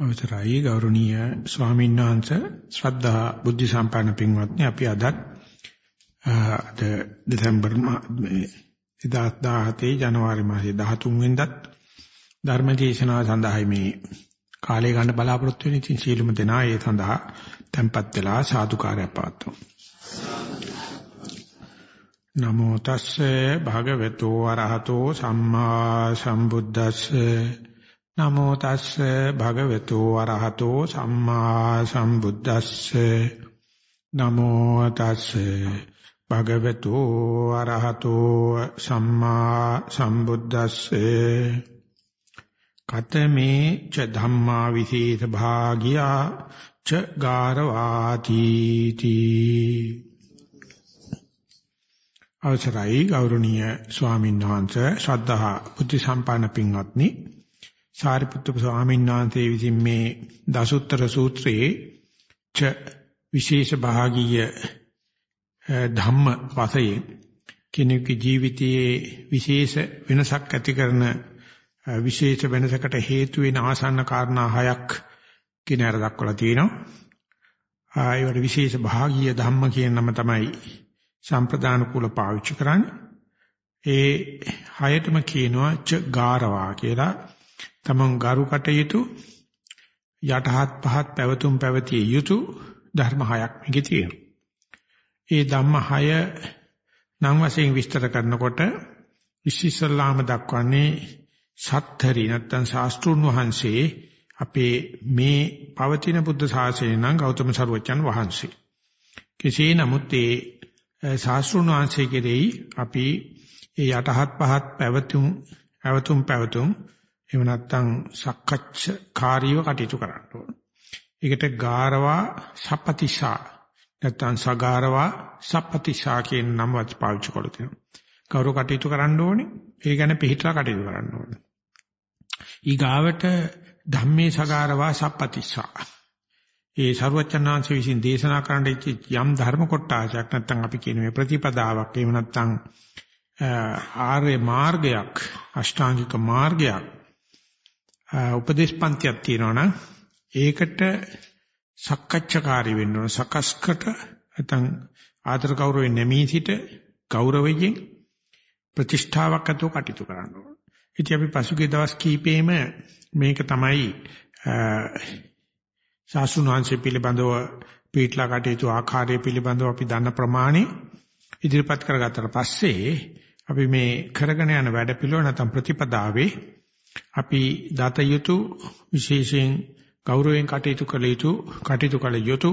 අවසරයි ගෞරවනීය ස්වාමීන් වහන්සේ. ශ්‍රද්ධා බුද්ධ සම්පන්න පින්වත්නි අපි අද අද දෙසැම්බර් 2017 ජනවාරි මාසයේ 13 වෙනිදාත් ධර්ම දේශනාව සඳහා මේ කාලය ගන්න බලාපොරොත්තු වෙන ඉතින් සීලුම දෙනා ඒ සඳහා tempත් වෙලා සාදුකාරය පවත්වමු. නමෝ තස්සේ භගවතු වරහතෝ සම්මා සම්බුද්දස්සේ නමෝ තස්සේ භගවතු වරහතෝ සම්මා සම්බුද්දස්සේ. නමෝ තස්සේ භගවතු වරහතෝ සම්මා සම්බුද්දස්සේ. කතමේ ච ධම්මා විශේෂ භාගියා ච ගාරවාති තී. අවසරයි ගෞරවනීය ස්වාමීන් වහන්සේ ශ්‍රද්ධා බුද්ධ සම්පන්න පින්වත්නි. සාරිපුත්තු ස්වාමීන් වහන්සේ විසින් මේ දසුත්තර සූත්‍රයේ ච විශේෂ භාගීය ධම්ම වශයෙන් කෙනෙකුගේ ජීවිතයේ විශේෂ වෙනසක් ඇති කරන විශේෂ වෙනසකට හේතු වෙන ආසන්න කාරණා හයක් කියන අර දක්වලා තියෙනවා. ආයවට විශේෂ භාගීය ධම්ම කියන නම තමයි සම්ප්‍රදාන කුල පාවිච්චි කරන්නේ. ඒ හයටම කියනවා ච ගාරවා කියලා තමන් ගරු කටයුතු යටහත් පහත් පැවතුම් පැවතිය යුතු ධර්ම හයක් මේකේ තියෙනවා. ඒ ධම්ම හය නම් වශයෙන් විස්තර කරනකොට ඉස්සෙල්ලාම දක්වන්නේ සත්තරි නැත්තම් ශාස්ත්‍රුන් වහන්සේ අපේ මේ පවතින බුද්ධ ශාසනය නම් ගෞතම සරුවචන් වහන්සේ. කෙසේ නමුත් ඒ ශාස්ත්‍රුන් වහන්සේ කෙරෙහි අපි ඒ යටහත් පහත් පැවතුම් පැවතුම් පැවතුම් එහෙම නැත්නම් සක්කච්ඡ කාර්යව කටයුතු කරන්න ඕන. ඒකට ගාරවා සපතිසා නැත්නම් සගාරවා සපතිසා කියන නම වත් පාවිච්චි කරලා තියෙනවා. කවුරු කටයුතු කරන්න ඕනේ? ඒ ගැන පිළිහිටලා කටයුතු කරන්න ඕනේ. ඊගාවට ධම්මේ සගාරවා සපතිසා. ඒ ਸਰුවචනාංශ විසින් දේශනා කරන්න යම් ධර්ම කොටාසයක් නැත්නම් අපි කියන මේ ප්‍රතිපදාවක් එහෙම නැත්නම් ආර්ය මාර්ගයක් අෂ්ටාංගික මාර්ගයක් උපදේශපන්තියක් තියෙනවා නම් ඒකට සක්කච්ඡාකාරී වෙන්න ඕන සකස්කට නැත්නම් ආදර ගෞරවයෙන් නැමී සිට ගෞරවයෙන් ප්‍රතිෂ්ඨාවක් අතෝ කටයුතු කරන්න ඕන. ඉතින් අපි පසුගිය දවස් කීපෙම මේක තමයි සාසුණාංශය පිළිබඳව පීඨලා කටයුතු ආකාරය පිළිබඳව අපි දන්න ප්‍රමාණය ඉදිරිපත් කරගත්තට පස්සේ අපි මේ කරගෙන යන වැඩ පිළිවෙල නැත්නම් ප්‍රතිපදාවේ අපි දත යුතු විශේෂයෙන් ගෞරවයෙන් කටයුතු කළ යුතු කටයුතු කළ යුතු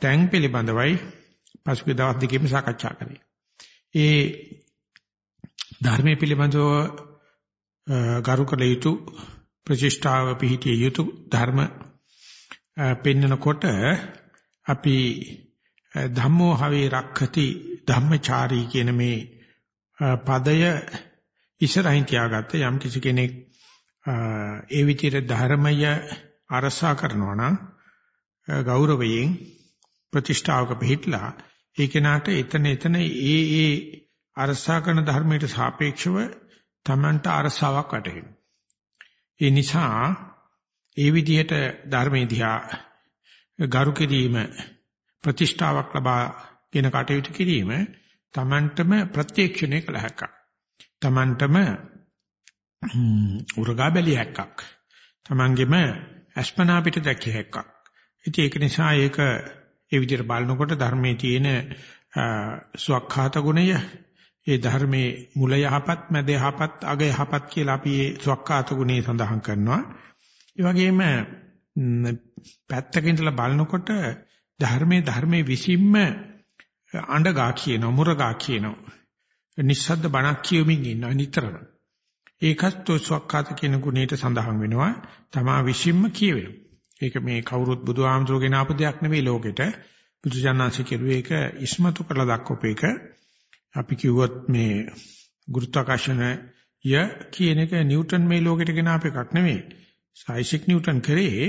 තැන් පිළිබඳවයි පසුගිය දවස් දෙකෙම සාකච්ඡා කරේ. ඒ ධර්මයේ පිළිබඳව ගරු කළ යුතු ප්‍රතිෂ්ඨාව පිහිටිය යුතු ධර්ම පෙන්නකොට අපි ධම්මෝ හවේ රක්ඛති ධම්මචාරී කියන මේ පදය ඉස්සරහින් තියාගත්ත යම් කිසි කෙනෙක් ඒ විදිහට ධර්මය අරසා කරනවා නම් ගෞරවයෙන් ප්‍රතිෂ්ඨාවක පිළිట్లా ඒ කෙනාට එතන එතන ඒ ඒ අරසා කරන ධර්මයට සාපේක්ෂව Tamanට අරසාවක් වැටහෙනවා. ඒ නිසා ඒ විදිහට ධර්මයේ දිහා ගරු කිරීම ප්‍රතිෂ්ඨාවක් ලබාගෙන කටයුතු කිරීම Tamanටම ප්‍රත්‍යක්ෂණය කළ හැකියි. Tamanටම උරගා බැලිය හැක්කක්. Tamanගෙම අස්පනා පිට දැකිය හැක්කක්. ඉතින් ඒක නිසා ඒක ඒ විදිහට බලනකොට ධර්මයේ තියෙන ස්වකහාත ගුණය ඒ ධර්මයේ මුල යහපත් මැද යහපත් අග යහපත් කියලා අපි ඒ ස්වකහාත ගුණේ සඳහන් කරනවා. ඒ වගේම පැත්තක ඉඳලා බලනකොට ධර්මයේ ධර්මයේ විසින්ම අඬගා කියනවා මුරගා කියනවා නිස්සද්ද බණක් කියමින් ඉන්නවා නිතරම. ඒකත් සොක්කාත කියන ගුණයට සඳහන් වෙනවා. තමා විශ්ින්ම කියවෙනවා. ඒක මේ කවුරුත් බුදුහාමුදුරගෙන ආපු දෙයක් නෙවෙයි ලෝකෙට. බුදුජානනාංශ කිරුවේ ඒක ඉස්මතු කරලා දක්වපු එක. අපි කිව්වොත් මේ ගුරුත්වාකර්ෂණය කියන එක නිව්ටන් මේ ලෝකෙට ගෙන ආපු එකක් නෙවෙයි. සයිසික් නිව්ටන් කරේ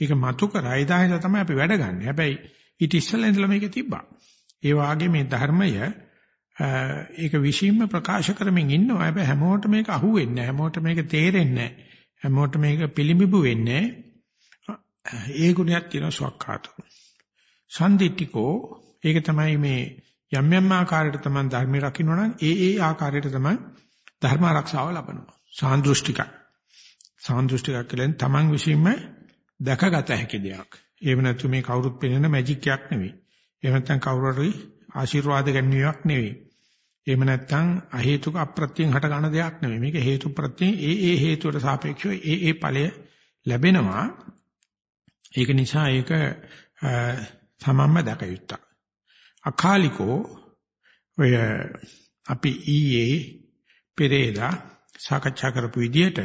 ඒක මතු කරා එදාහිලා තමයි අපි වැඩ ගන්න. හැබැයි ඊට ඉස්සෙල්ලා ඉඳලා මේක තිබ්බා. ඒ වාගේ මේ ධර්මය ඒක විශ්ීම ප්‍රකාශ කරමින් ඉන්නවා. හැබැයි හැමෝටම මේක අහුවෙන්නේ නැහැ. හැමෝටම මේක තේරෙන්නේ නැහැ. හැමෝටම මේක පිළිඹු වෙන්නේ ඒ ගුණයක් තියෙනවා සුවක්කාතෝ. සම්දිට්ඨිකෝ ඒක තමයි මේ යම් යම් ආකාරයට තමයි ධර්ම රකින්න නම් ඒ ඒ ආකාරයට තමයි ධර්ම ආරක්ෂාව ලබනවා. සාන්දෘෂ්ටිකයි. සාන්දෘෂ්ටිකක් කියලා තමන් විසින්ම දැකගත හැකි දෙයක්. එහෙම නැතු මේ කවුරුත් පෙන්වන මැජික් එකක් නෙවෙයි. එහෙම නැත්නම් කවුරු හරි ආශිර්වාද ගැනීමක් නෙවෙයි. එහෙම නැත්නම් අ හේතුක අප්‍රත්‍යයෙන් හට ගන්න දෙයක් නෙවෙයි. මේක හේතු ප්‍රත්‍යයෙන් ඒ ඒ හේතුවට සාපේක්ෂව ඒ ඒ ඵලය ලැබෙනවා. ඒක නිසා ඒක තමන්ම දැක යුත්තක්. අකාලිකෝ ඔය අපි ඊයේ පෙරේදා සාකච්ඡා කරපු විදිහට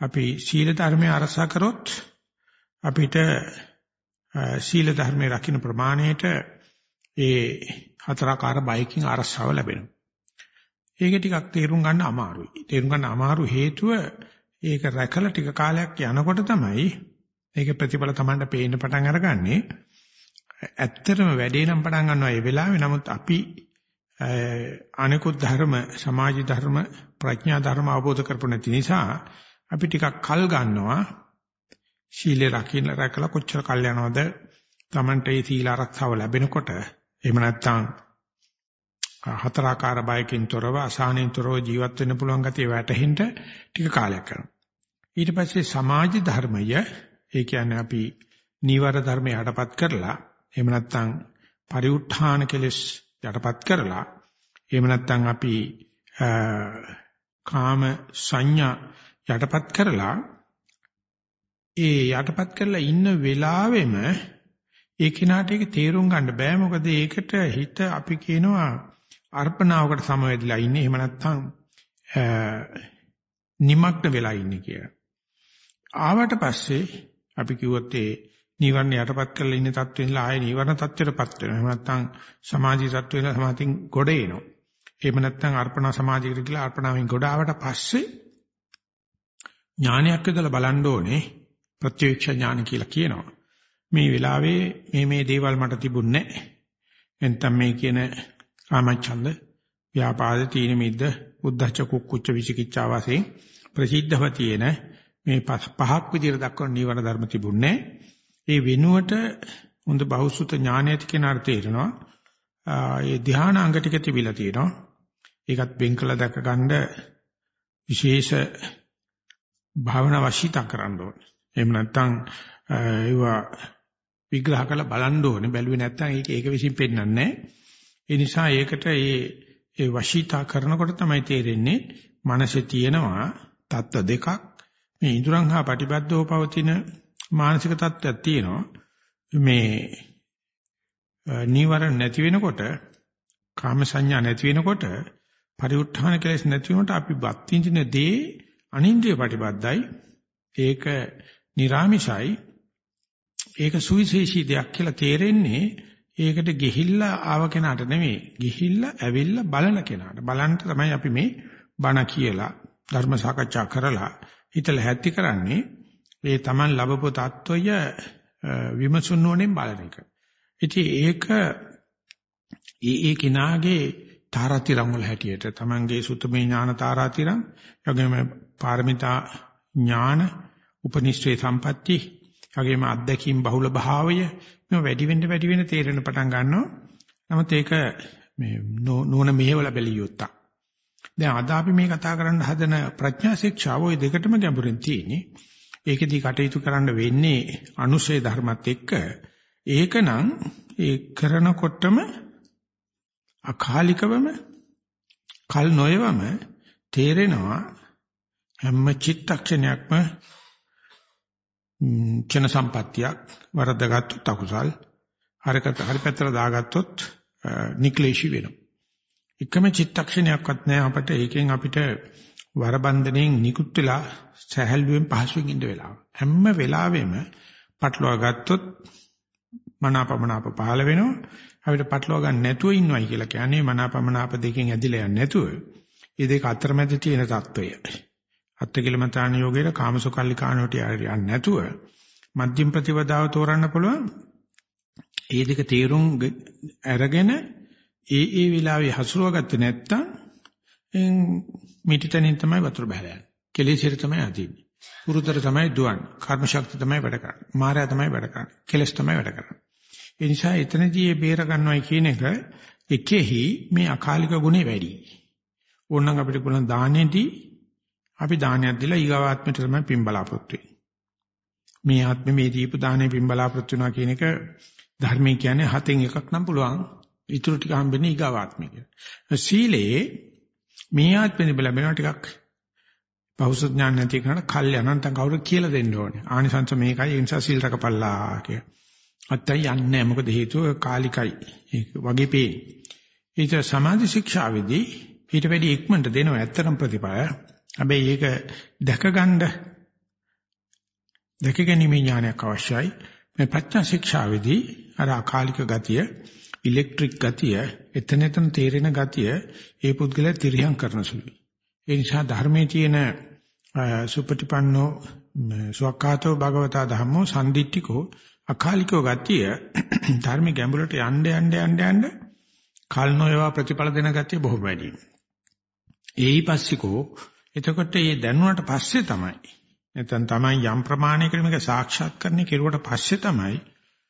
අපි සීල ධර්මයේ අරසා කරොත් අපිට සීල ධර්මයේ රකින්න ප්‍රමාණයට ඒ හතරාකාර බයකින් අරසාව ලැබෙනවා. ඒක ටිකක් තේරුම් ගන්න අමාරුයි. තේරුම් ගන්න අමාරු හේතුව ඒක රැකලා ටික කාලයක් යනකොට තමයි ඒක ප්‍රතිඵල Tamanට පේන්න පටන් අරගන්නේ. ඇත්තටම වැඩේ නම් පටන් ගන්නවා ඒ වෙලාවේ. නමුත් අපි අනිකුත් ධර්ම, සමාජ ධර්ම, ප්‍රඥා ධර්ම අවබෝධ කරපො නැති නිසා අපි ටිකක් කල් ගන්නවා සීලය රකින්න රැකලා කොච්චර කල් යනවද Tamante ඒ සීල ආරක්ෂාව ලැබෙනකොට එහෙම නැත්නම් හතරාකාර බයකින් තොරව අසහනෙන් තොරව ජීවත් වෙන්න පුළුවන් ගතිය වැටහෙන්න ටික කාලයක් කරනවා. ඊට පස්සේ සමාජ ධර්මය ඒ කියන්නේ අපි නීවර ධර්ම යටපත් කරලා එහෙම නැත්නම් පරිඋත්ථාන කෙලෙස් යටපත් කරලා එහෙම නැත්නම් අපි කාම සංඥා යටපත් කරලා ඒ යටපත් කරලා ඉන්න වෙලාවෙම ඒ කෙනාට ඒක තේරුම් ගන්න බෑ මොකද ඒකට හිත අපි කියනවා අර්පණාවකට සමවැදිලා ඉන්නේ එහෙම නැත්නම් නිමග්න වෙලා ඉන්නේ කියලා. ආවට පස්සේ අපි කිව්වොත් ඒ නිවර්ණ යටපත් කරලා ඉන්න තත්ත්වෙන් ආයේ නිවර්ණ තත්ත්වයටපත් වෙනවා. එහෙම නැත්නම් සමාධි තත්ත්වෙල සමාධින් ගොඩ එනවා. එහෙම නැත්නම් අර්පණා සමාධියකට කියලා අර්පණාවෙන් ගොඩ ආවට පස්සේ ඥානයක් යදලා බලන්න ඕනේ ප්‍රත්‍යක්ෂ ඥාන කියලා කියනවා. මේ වෙලාවේ මේ මේ දේවල් මට තිබුණේ නැහැ. එතන මේ කියන කාමච්ඡන්ද, ව්‍යාපාද, තීන මිද්ද, උද්ධච්ච කුක්කුච්ච විචිකිච්ඡා වශයෙන් ප්‍රසිද්ධව තියෙන මේ පහක් විදිහට දක්වන නීවර ධර්ම තිබුණේ ඒ වෙනුවට හොඳ බහුසුත ඥානය ඇති කෙනාට තේරෙනවා. ඒ ධානාංග ටික තිබිලා තියෙනවා. ඒකත් වෙන් කළ දැක ගන්න විශේෂ භාවනා වශීතා කරන්න ඕනේ. එහෙම නැත්නම් ඒවා විග්‍රහ කරලා බලන්න ඕනේ. බැලුවේ නැත්නම් ඒක ඒක විසින් පෙන්වන්නේ නැහැ. ඒ නිසා ඒකට ඒ ඒ වශීතා කරනකොට තමයි තේරෙන්නේ මනසේ තියෙනවා தত্ত্ব දෙකක්. මේ ඉඳුරන් හා ප්‍රතිබද්ධව පවතින මානසික தত্ত্বයක් තියෙනවා. මේ නීවරණ නැති වෙනකොට කාම සංඥා නැති වෙනකොට පරිඋත්ථාන කෙලෙස් නැති වුණොත් අපි බත් විඳින දේ අනින්ද්‍රිය ප්‍රතිබද්ධයි ඒක निराமிෂයි ඒක සුවිශේෂී දෙයක් කියලා තේරෙන්නේ ඒකට ගිහිල්ලා ආව කෙනාට නෙමෙයි. ගිහිල්ලා ඇවිල්ලා බලන කෙනාට. බලන්න තමයි අපි මේ බණ කියලා ධර්ම සාකච්ඡා කරලා හිතල හැත්ති කරන්නේ. මේ Taman ලැබපු තත්වය විමසුන්නෝනේ බලන එක. ඉතින් ඒක ඒ ඒ කෙනාගේ තාරාතිරම් වල හැටියට Tamanගේ සුතමේ ඥාන තාරාතිරම්, යෝගම පාරමිතා ඥාන, උපනිෂ්ඨේ සම්පatti වගේම අත්දැකීම් බහුල භාවය මේ වැඩි වෙන්න වැඩි වෙන්න තේරෙන පටන් ගන්නවා. නමුත් ඒක මේ නෝන මෙහෙවල බැලිය යුත්තක්. දැන් අද අපි මේ කතා කරන්න හදන ප්‍රඥා ශික්ෂාව ওই දෙකටම ගැඹුරින් තියෙන්නේ. ඒකෙදි කටයුතු කරන්න වෙන්නේ අනුශේ ධර්මත් එක්ක. ඒකනම් ඒ කරනකොටම අකාලිකවම කල් නොයවම තේරෙනවා හැම චිත්තක්ෂණයක්ම චන සම්පත්තියක් වරද්දාගත්තොත් අකුසල් හරකට හරි පැත්තට දාගත්තොත් නික්ලේශී වෙනවා. එකම චිත්තක්ෂණයක්වත් නැහැ අපට ඒකෙන් අපිට වරබන්ධණයෙන් නිකුත් වෙලා සැහැල්ලුවෙන් පහසුවෙන් ඉඳ වෙලාව. හැම වෙලාවෙම පටලවා ගත්තොත් මනාපමනාප පහළ වෙනවා. අපිට පටලවා ගන්න නැතුව ඉන්නවයි කියලා කියන්නේ මනාපමනාප දෙකෙන් ඇදිලා යන්නේ නැතුව. මේ දෙක අතරමැද තියෙන தত্ত্বය. අත්තිකිලමතාන යෝගයේ කාමසුකල්ලිකාණෝට යන්නේ නැතුව මධ්‍යම ප්‍රතිපදාව තෝරන්න පුළුවන්. ඒ දෙක තේරුම් අරගෙන ඒ ඒ වෙලාවේ හසුරුවගත්තේ නැත්තම් මිටිතනින් තමයි වතුර බහලා යන්නේ. කෙලෙසිර තමයි අදින්නේ. පුරුතර තමයි දුවන්නේ. කර්ම ශක්තිය තමයි වැඩ කරන්නේ. මායя තමයි වැඩ කරන්නේ. කෙලස් තමයි වැඩ කරන්නේ. ඒ නිසා එතනදී මේ බේර ගන්නවයි කියන එක එකෙහි මේ අකාලික ගුණේ වැඩි. ඕනනම් අපිට පුළුවන් දානෙදී අපි දානයක් දීලා ඊගාවාත්මයට තමයි පින් බලාපොරොත්තු වෙන්නේ. මේ ආත්මෙ මේ දීපු දානේ පින් බලාපොරොත්තු වෙනවා කියන එක ධර්මයේ කියන්නේ හතෙන් එකක් නම් පුළුවන්. ඊටු ටික හම්බෙන්නේ ඊගාවාත්මෙ කියලා. සීලේ මේ ආත්මෙ ලැබෙනවා ටිකක් බෞද්ධ ඥාන නැති කෙනාට කල් යනන්ත කවුරු කියලා දෙන්න ඕනේ. ආනිසංස මේකයි ඒ නිසා සීල් රකපල්ලා කිය. අත්තයි යන්නේ මොකද හේතුව කාලිකයි. ඒක වගේ පේ. ඊට සමාධි ශික්ෂාවේදී ඊට වැඩි ඉක්මනට දෙනවා ඇත්තටම ප්‍රතිපය. හැබැයි ඒක දැකගන්න දැකගැනීමේ ඥානයක් අවශ්‍යයි. මේ ප්‍රඥා ශික්ෂාවේදී අර අකාලික ගතිය, ඉලෙක්ට්‍රික් ගතිය, එතන එතන තේරෙන ගතිය ඒ පුද්ගලයා තිරියම් කරන සුළුයි. ඒ නිසා ධර්මයේ තියෙන සුපටිපන්නෝ සුවක්ඛාතෝ භගවතා ධම්මෝ සම්දිට්ඨිකෝ අකාලිකෝ ගතිය ධර්ම ගැඹුරට යන්න යන්න යන්න යන්න කල් නොයවා ප්‍රතිඵල දෙන ගතිය බොහෝ වැඩි. ඒයිපස්සිකෝ එතකොට මේ දැනුණාට පස්සේ තමයි නැත්නම් තමයි යම් ප්‍රමාණයකට මේක සාක්ෂාත් කරන්නේ කෙරුවට පස්සේ තමයි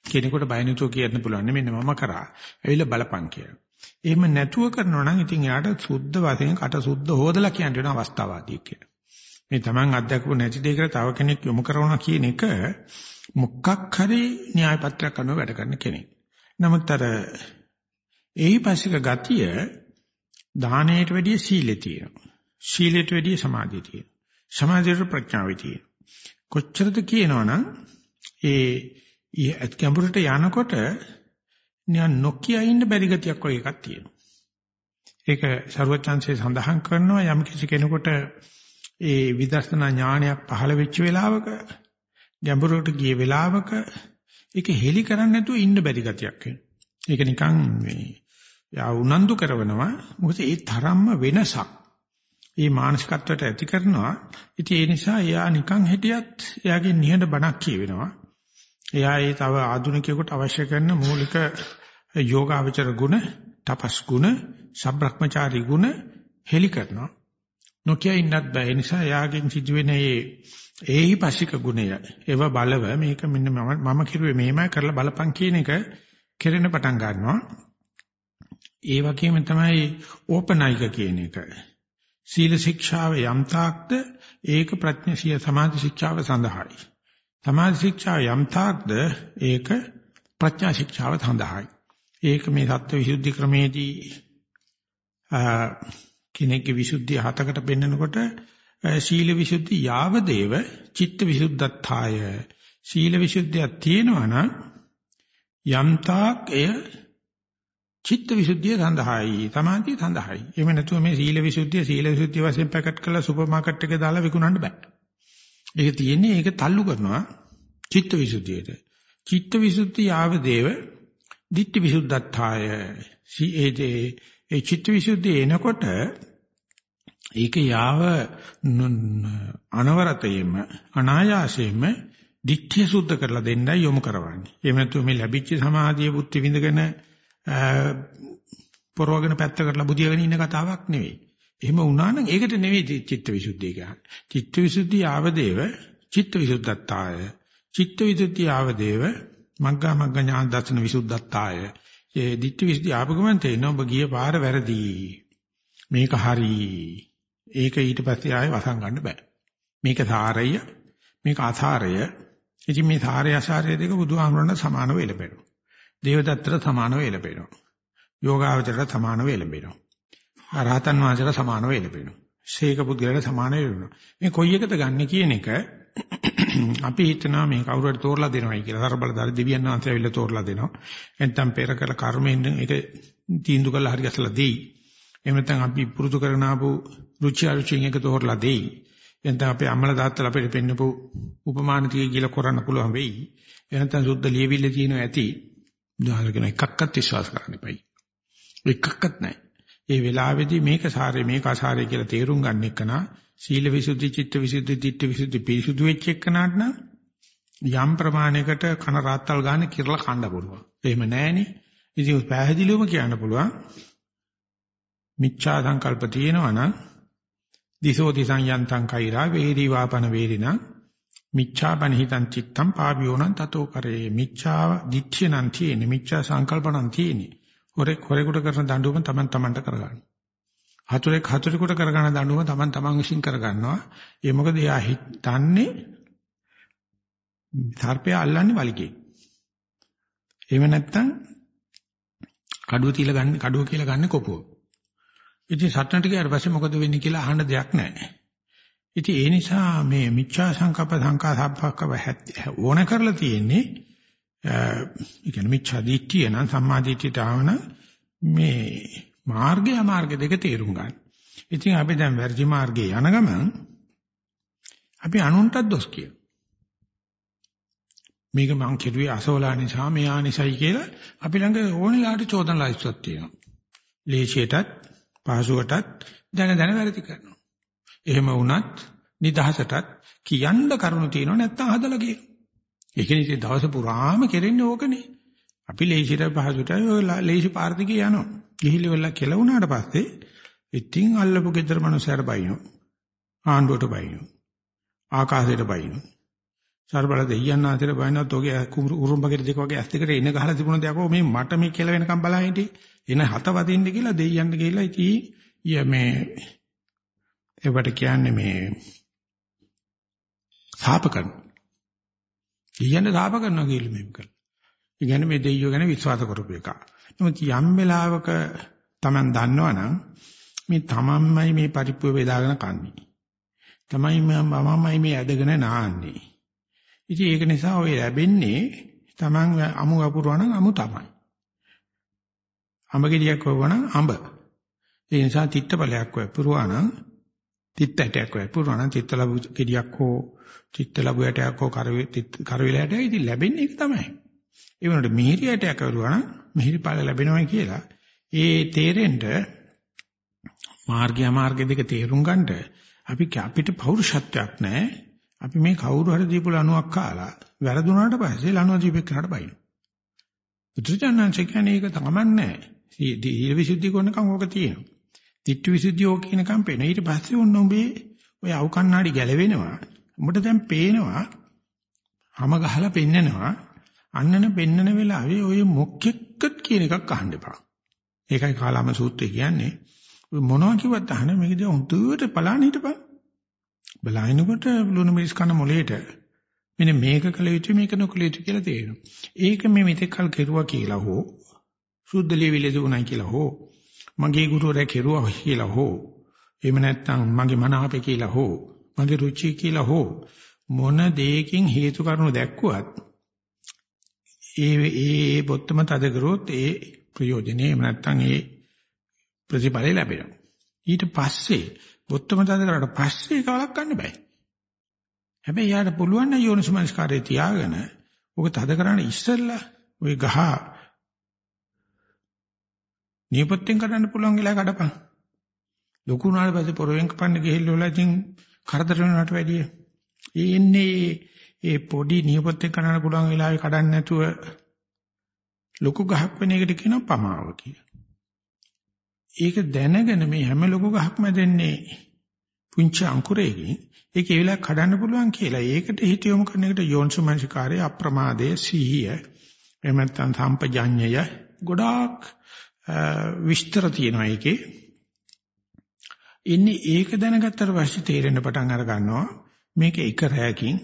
කෙනෙකුට බය නැතුව කියන්න පුළුවන් මෙන්න මම කරා. ඇවිල්ලා බලපං කියලා. එහෙම නැතුව කරනවා නම් ඉතින් එයාට සුද්ධ වශයෙන් කට සුද්ධ හොදලා කියන්න වෙන අවස්ථාවාදී කියලා. මේ Taman අත්දැකපු නැති දෙයකට තව කෙනෙක් යොමු කරනවා කියන එක මොකක් හරි න්‍යාය පත්‍රයක් කරනව වැඩ කරන කෙනෙක්. නමුත් අර ඒහිපස්සික ගතිය දානයට වැඩිය සීලේ තියෙනවා. සීලයට වැඩිය සමාධිය තියෙනවා. සමාධියට ප්‍රඥාවයි තියෙනවා. කොච්චරද කියනවනම් ඒ ගැඹුරට යනකොට නිකන් නොකිය ඉන්න බැරි ගතියක් වගේ එකක් තියෙනවා. ඒක ਸਰවචන්සේ සඳහන් කරනවා යම් කිසි කෙනෙකුට ඒ විදර්ශනා ඥානයක් පහළ වෙච්ච වෙලාවක ගැඹුරට ගිය වෙලාවක ඒක හෙලි කරන්නේ නැතුව ඉන්න බැරි ගතියක් වෙනවා. ඒක නිකන් මේ යා උනන්දු කරනවා මොකද ඒ තරම්ම වෙනසක් මේ මානසිකත්වයට ඇති කරනවා. ඉතින් ඒ නිසා එයා නිකන් හිටියත් එයාගේ නිහඬ බණක් කියවෙනවා. එයා ඒ තව ආධුනිකයෙකුට අවශ්‍ය කරන මූලික යෝගාවචර ගුණ, තපස් ගුණ, සබ්‍රක්‍මචාරී ගුණ හෙලි කරනවා. නොකිය ඉන්නත් බෑ. ඒ නිසා එයාගෙන් සිදුවෙන මේ ඒහි පසික ගුණය ඒව බලව මේක මෙන්න මම මම කිරුවේ මෙහෙමයි කරලා බලපං කියන එක කෙරෙන පටන් ගන්නවා. ඒ වගේම තමයි ඕපනයික කියන එක. සීල ශික්ෂාව යම් තාක්ද ඒක ප්‍රඥා සමාධි ශික්ෂාව සඳහායි. සමාධි ශික්ෂාව යම් තාක්ද ඒක ප්‍රඥා ශික්ෂාව සඳහායි. ඒක මේ සත්‍ය විසුද්ධි ක්‍රමේදී කෙනෙක්ගේ විසුද්ධිය හතකට පෙන්නකොට සීල විසුද්ධි යාව දේව චිත්ත විසුද්ධත්තාය සීල විසුද්ධියක් තියෙනවා නම් යම් තාක් එය චිත්ත විසුද්ධිය සඳහායි සමාධිය සඳහායි එහෙම නැතුව මේ සීල විසුද්ධිය සීල විසුද්ධිය වශයෙන් පැකට් කරලා සුපර් මාකට් එකේ දාලා විකුණන්න බෑ ඒක තියෙන්නේ ඒක තල්ලු කරනවා චිත්ත විසුද්ධියට. චිත්ත විසුද්ධි යාව දේව ditthi visuddhathāය. සීඒජේ ඒ චිත්ත විසුද්ධිය එනකොට ඒක යාව අනවරතයෙන්ම අනායාසයෙන්ම ditthිය සුද්ධ කරලා දෙන්නයි යොමු කරවන්නේ. එහෙම නැත්නම් මේ ලැබිච්ච සමාධිය බුද්ධි විඳගෙන පොරවගෙන පැත්ත කරලා බුදියාගෙන ඉන්න කතාවක් නෙවෙයි. එහෙම වුණා නම් ඒකට නෙවෙයි චිත්තවිසුද්ධිය කියන්නේ. චිත්තවිසුද්ධිය ආවදේව චිත්තවිසුද්ධත්තාය. චිත්තවිසුද්ධිය ආවදේව මග්ගා මග්ග ඥාන දර්ශන විසුද්ධත්තාය. ඒ ditthිවිසුද්ධිය ආපගමන් තේන ඔබ ගිය පාර වැරදි. මේක හරි. ඒක ඊට පස්සේ ආයෙ වසන් ගන්න බෑ. මේක සාරය මේක අසාරය. ඉතින් මේ සාරය අසාරය දෙක බුදුහාමුදුරන්ට සමානව එළබෙනවා. දේවදත්තට සමානව එළබෙනවා. යෝගාවචරයට සමානව එළබෙනවා. රහතන් වහන්සේලා සමානව එළපෙනවා. ශේක පුද්ගලයාට සමානව එළපෙනවා. මේ කොයි එකද ගන්න කියන එක අපි හිතනවා මේ කවුරු හරි තෝරලා දෙනවයි කියලා. අර බලදාරි දෙවියන් වහන්සේ ඇවිල්ලා තෝරලා දෙනවා. නැත්නම් පෙර කළ කර්මෙන් ඒක තීන්දුව කරලා හරි ගැසලා දෙයි. එහෙම නැත්නම් අපි පුරුදු කරන ආපු රුචි අරුචින් එක තෝරලා දෙයි. එතන අපේ අම්මලා තාත්තලා අපිට පෙන්නපු උපමාන ටික කියලා කරන්න පුළුවන් වෙයි. එහෙනම් සුද්ධ ලියවිල්ල තියෙනවා ඇති. උදාහරණ එකක්වත් විශ්වාස කරන්න එපයි. එකක්වත් නැහැ. ඒ වෙලාවේදී මේක සාරේ මේක අසාරේ කියලා තේරුම් ගන්න එක නා සීල විසුද්ධි චිත්ත විසුද්ධි ditthi විසුද්ධි පිරිසුදු වෙච්ච එකනට නම් යම් ප්‍රමාණයකට කන රාත්තල් ගන්න කිරලා කන්න පුළුවන්. එහෙම නැහෙනේ. ඉතින් පැහැදිලිවම කියන්න පුළුවන් මිච්ඡා සංකල්ප තියෙනවා නම් දිසෝ දිසං යන්තං කෛරා වේරි වාපන වේරිණං මිච්ඡාපන හිතං චිත්තං පාවියෝනං තතෝ කරේ මිච්ඡා දිච්ඡනං තියෙන්නේ මිච්ඡා සංකල්පණං තියෙන්නේ හොරෙක් හොරෙකුට කරන දඬුවම Taman Tamanට කරගන්න. හතුරෙක් හතුරෙකුට කරගන්න දඬුවම Taman Taman විශ්ින් කරගන්නවා. ඒ මොකද එයා හිතන්නේ සර්පයා අල්ලන්නේ වලිගේ. එහෙම නැත්නම් කඩුව තියලා ගන්න කඩුව කියලා ගන්න කොපුව. ඉතින් සටනට ගියාට පස්සේ මොකද වෙන්නේ කියලා අහන්න දෙයක් නැහැ. ඉතින් ඒ නිසා මේ මිච්ඡා සංකප්ප සංකා සම්පක්කව ඕන කරලා තියෙන්නේ ඒ කියන්නේ මිච්ඡා දිට්ඨිය නම් සම්මා දිට්ඨියට ආවන මේ මාර්ගය අමාර්ගය දෙක තේරුම් ගන්න. ඉතින් අපි දැන් වැරදි මාර්ගයේ යන ගමන් අපි අනුන්ටත් දොස් කියනවා. මේක මං කෙරුවේ අසෝලා නිසා මෙයා නිසායි කියලා අපි ළඟ ඕනෙලාට චෝදන ලයිස්ට්ුවක් තියෙනවා. ලේසියටත් පහසුවටත් දැන දැන වැරදි කරනවා. එහෙම වුණත් නිදහසටත් කියන්න කරුණු තියෙනවා නැත්තම් හදලා කියනවා. ඒක නිසා දවස පුරාම කෙරෙන්නේ ඕකනේ. අපි ලේසියට පහසුට ලේසි පාර්ථිකේ යනවා. ගිහිලි වෙලා කෙලවුණාට පස්සේ ඉතින් අල්ලපු ගෙදර මනුස්සයර බයිනෝ. ආණ්ඩුවට බයිනෝ. ආකාශයට බයිනෝ. සර්බල දෙයයන් ආතර බයිනොත් ඔගේ උරුම්බගෙට දෙක වගේ ඇස් දෙකට එන ගහලා තිබුණ දෙයක් මේ මට මේ කියලා වෙනකම් බලන් හිටියේ. එන හත වදින්න කියලා දෙයයන් ගිහිල්ලා ඉතින් මේ ඒවට කියන්නේ මේ සාප කරනවා. ඊයන්න සාප කරනවා කියලා මෙහෙම කරලා. ඒ කියන්නේ මේ දෙයියෝ ගැන විශ්වාස කරපු එක. නමුත් යම් වෙලාවක Taman දන්නවනම් මේ තමන්මයි මේ පරිප්පුව බෙදාගෙන කන්නේ. තමයි මමමයි මේ ඇදගෙන නාන්නේ. ඉතින් ඒක නිසා ඔය ලැබෙන්නේ Taman අමු වපුරනවා නම් අමු තමයි. අඹ ගෙඩියක් වවනම් අඹ. ඒ නිසා තිත්තපලයක් වපුරනවා නම් තිත්ත ඇටයක් වපුරනවා නම් තිත්ත ලැබු ගෙඩියක් හෝ චිත්ත ලැබුවටයක් හෝ කරවිලයට ඉතින් ලැබෙන්නේ ඒක තමයි. ඒ වුණාට මිහිරියටයක් කරුවා නම් මිහිරි ඵල ලැබෙනවා කියලා ඒ තේරෙන්න මාර්ගය මාර්ග දෙක තේරුම් ගන්නට අපි අපිට පෞරුෂත්වයක් නැහැ. අපි මේ කවුරු හරි දීපු ලණුවක් කාලා වැරදුනාට පස්සේ ලණුව දීපෙක්කට බයින. බුදුචානන්සේ කියන්නේ ඒක තමන්නේ. ඊළ විසුද්ධිය කරනකම් ඕක තියෙනවා. තිට්ඨි විසුද්ධිය ඕක කියනකම් පේන. ඊට පස්සේ ඔන්න උඹේ ඔය අවකන්නාඩි ගැලවෙනවා. උඹට දැන් පේනවා හැම ගහලා පෙන්නනවා අන්නන පෙන්නන වෙලාවේ ඔය මොක්කෙක්කත් කියන එකක් අහන්න එපා. ඒකයි කාලාම සූත්‍රය කියන්නේ. මොනවා කිව්වත් අහන මේක දිහා හුදුවට බලන්න හිටපන්. බලනකොට ලුණු මිරිස් කන මොලේට මෙන්න මේක කළ යුතු මේක නොකළ යුතු කියලා තේරෙනවා. ඒක මේ මෙතෙක් කල් කෙරුවා කියලා හෝ සුද්ධ ලියවිලි දුණයි කියලා හෝ මගේ ගුරුවරයා කෙරුවා කියලා හෝ එහෙම නැත්නම් මගේ මන අපේ කියලා හෝ මගේ රුචි කියලා හෝ මොන දෙයකින් හේතු කාරණු දැක්කුවත් ඒ ඒ බොත්තම තද කරොත් ඒ ප්‍රයෝජනේ එහෙම නැත්නම් ඒ ප්‍රතිඵලය ලැබෙනවා. ඊට පස්සේ බොත්තම තද කරාට පස්සේ ඒක වළක්වන්න බෑ. හැබැයි යාට පුළුවන් නම් යෝනිසමනස්කාරය තියාගෙන ඔක තද කරන්න ඉස්සෙල්ලා ওই ගහ නියපොත්තෙන් කඩන්න පුළුවන් වෙලා කඩපන්. ලොකු උනාට පස්සේ පොරවෙන් කපන්න ගිහිල්ලා ඉතින් කරදර වෙනවට වැඩිය. ඒ ඉන්නේ ඒ පොඩි නියපොත්තෙන් කඩන්න පුළුවන් වෙලාවේ කඩන්න නැතුව ලොකු ගහක් වෙන එකට කියනවා පමාව කියලා. ඒක දැනගෙන මේ හැම ලොකු ගහක්ම දෙන්නේ පුංචි අංකුරයකින් ඒක ඒ වෙලාව කඩන්න පුළුවන් කියලා. ඒකට හිත යොමු කරන එකට යෝන්සුමංසිකාරය අප්‍රමාදය සිහිය එහෙම නැත්නම් සම්පජඤ්ඤය ගොඩාක් විස්තර තියෙනවා ඒකේ. ඉන්නේ ඒක දැනගත්තට පස්සේ තේරෙන්න පටන් අර ගන්නවා මේක එක රැයකින්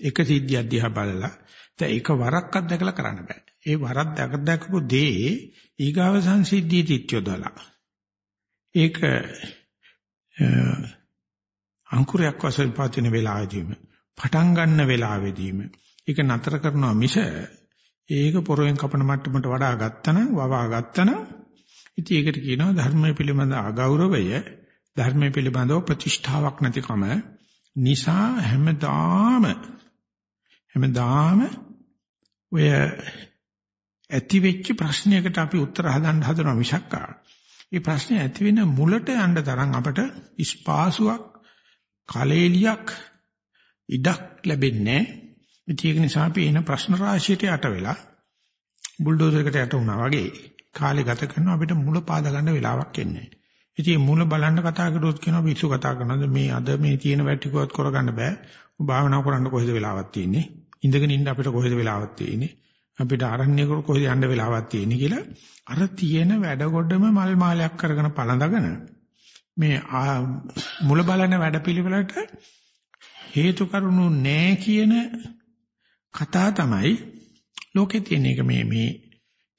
එක සිද්ධියක් දිහා බලලා දැන් එක වරක් අත්දකලා කරන්න බෑ. ඒ වරක් දැක දැකපු දේ ඊගාව සංසිද්ධිය තිත්‍යොදලා. ඒක අංකුරයක් වශයෙන් පවතින වෙලාවෙදීම පටන් ගන්න වෙලාවෙදීම ඒක නතර කරනවා මිස ඒක පොරෙන් කපන මට්ටමට වඩා ගත්තනම් වවා ගත්තනම් ඉතින් ඒකට කියනවා ධර්මයේ පිළිබඳ අගෞරවය ධර්මයේ පිළිබඳව ප්‍රතිෂ්ඨාවක් නැතිකම නිසා හැමදාම හැමදාම ඔය ඇති වෙච්ච ප්‍රශ්නයකට අපි උත්තර හදන්න හදනවා මිසක්කා. මේ ප්‍රශ්නේ ඇති වෙන මුලට යන්න තරම් අපට ස්පාසුවක් කලෙලියක් ඉඩක් ලැබෙන්නේ නැහැ. ඒක නිසා අපි එන ප්‍රශ්න රාශියට යට වෙලා බුල්ඩෝසර් එකට යට වුණා වගේ කාලේ ගත කරනවා අපිට මුල පාද ගන්න වෙලාවක් එන්නේ. ඉතින් මූල බලන්න කතා කරුවොත් කියනවා පිස්සු කතා කරනවාද මේ අද මේ තියෙන වැටිකුවත් කරගන්න බෑ. භාවනා කරන්න කොහෙද වෙලාවක් තියෙන්නේ? ඉඳගෙන ඉන්න අපිට කොහෙද වෙලාවක් තියෙන්නේ? අපිට ආරණ්‍යයකට කොහෙද යන්න වෙලාවක් තියෙන්නේ කියලා අර තියෙන වැඩ ගොඩම මල් මාලයක් කරගෙන පළඳගෙන මේ මුල බලන වැඩපිළිවෙලට හේතු කරුණු නැහැ කියන කතා තමයි ලෝකේ තියෙන එක මේ මේ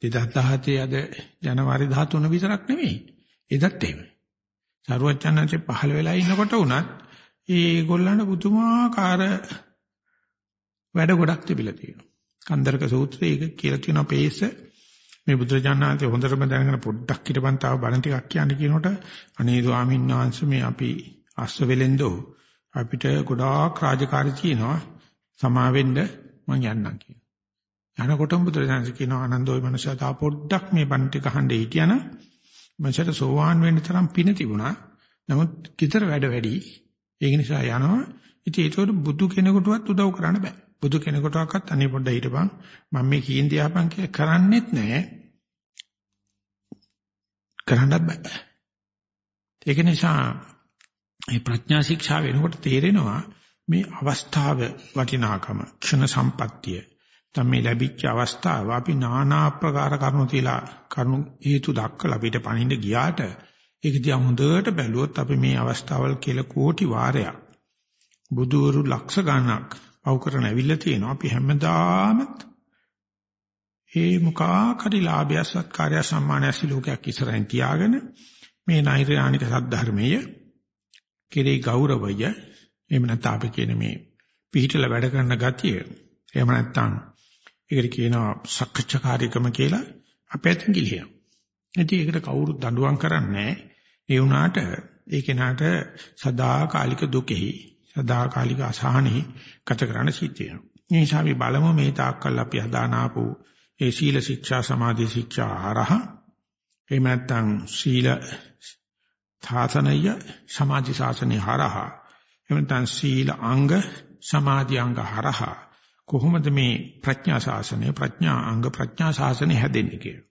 2017 අද ජනවාරි 13 විතරක් නෙවෙයි එදත් එහෙමයි. සරුවච්චන්හන්සේ පහළ වෙලා ඉන්නකොට උනත් ඒගොල්ලන්ට පුදුමාකාර වැඩ ගොඩක් තිබිලා තියෙනවා. කන්දරක සූත්‍රයේ කියලා තියෙනවා පේස මේ බුදුරජාණන්සේ හොඳටම දැනගෙන පොඩ්ඩක් හිටපන් තාව බණ ටිකක් කියන්න කියනකොට අනේ ස්වාමීන් වහන්සේ මේ අපි අස්ස වෙලෙන්දෝ අපිට ගොඩාක් රාජකාරී තියෙනවා සමාවෙන්න මං යන්නම් කියනවා. යනකොටම බුදුරජාණන්සේ කියනවා ආනන්දෝයි මනසා තා පොඩ්ඩක් මේ බණ ටික අහන්න හිටියන මනසට සෝවාන් වෙන්න තරම් පින තිබුණා. නමුත් කිතර වැඩ වැඩි. ඒක නිසා යනවා. ඉතින් ඒකට බුදු කෙනෙකුටවත් උදව් කරන්න බෑ. බුදු කෙනෙකුටවත් අනේ පොඩ්ඩ හිටපන් මම මේ කීන් දියාපන් කියලා කරන්නෙත් නෑ කරන්නත් බෑ ඒක නිසා මේ ප්‍රඥා ශික්ෂා වෙනකොට තේරෙනවා මේ අවස්ථාව වටිනාකම ක්ෂණ සම්පත්තිය තමයි ලැබිච්ච අවස්ථාව අපි নানা ආකාර කරුණු තියලා කරුණු හේතු දක්වලා අපිට පණින්න ගියාට ඒක දිහා හොඳට බැලුවොත් අපි මේ අවස්ථාවල් කියලා කෝටි වාරයක් බුදුවරු ලක්ෂ ගණනක් පව් කරන ඇවිල්ලා තියෙනවා. අපි හැමදාම ඒ මුකාකරි ලාභය සත්කාරය සම්මානය සිලෝකයක් ඉස්සරහින් තියාගෙන මේ නෛර්යානික සද්ධර්මයේ කෙරේ ගෞරවය එහෙම නැත්නම් අපි කියන මේ පිහිටල වැඩ කරන ගතිය එහෙම නැත්නම් ඒකට කියනවා සක්කච්ඡාකාරීකම කියලා අපේ අතින් ගිලියන. ඉතින් ඒකට කවුරුත් දඬුවම් කරන්නේ ඒ වුණාට ඒ කෙනාට සදාකාලික දුකෙහි සදාකාලික අසහනෙහි ගත කරන්න සිද්ධ වෙනවා. මේ නිසා අපි බලමු මේ තාක්කල් අපි හදාන ආපු ඒ සීල ශික්ෂා සමාධි ශික්ෂා ආරහ එහෙම නැත්නම් සීල ථාසනය සමාධි ශාසනය හරහා එහෙම නැත්නම් සීල අංග සමාධි අංග හරහා කොහොමද මේ ප්‍රඥා ශාසනය ප්‍රඥා අංග ප්‍රඥා ශාසනය හැදෙන්නේ කියලා.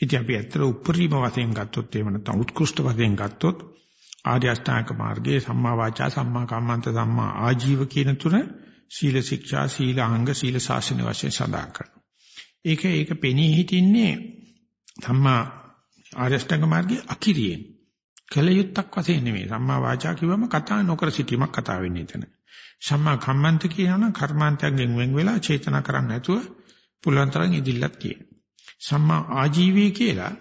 ඉතින් අපි ඇත්තට උපරිම වශයෙන් ගත්තොත් එහෙම නැත්නම් උත්කෘෂ්ඨ වශයෙන් ගත්තොත් ආර්ය අෂ්ටාංග මාර්ගයේ සම්මා වාචා සම්මා කම්මන්ත සම්මා ආජීව කියන තුන සීල ශික්ෂා සීලාංග සීල ශාසන වශයෙන් සඳහන් කරනවා. ඒක ඒක පෙනී හිටින්නේ සම්මා ආර්ය අෂ්ටාංග මාර්ගයේ අකිරියෙන්. කලයුත්තක් වශයෙන් නෙමෙයි. සම්මා වාචා කිව්වම කතා නොකර සිටීමක් කතා වෙන්නේ එතන. සම්මා කම්මන්ත කියනවනම් කර්මාන්තයෙන් වෙන් වෙලා චේතනා කරන්නේ නැතුව පුළුවන් තරම් ඉදිල්ලක් තියෙන. සම්මා ආජීවී කියලා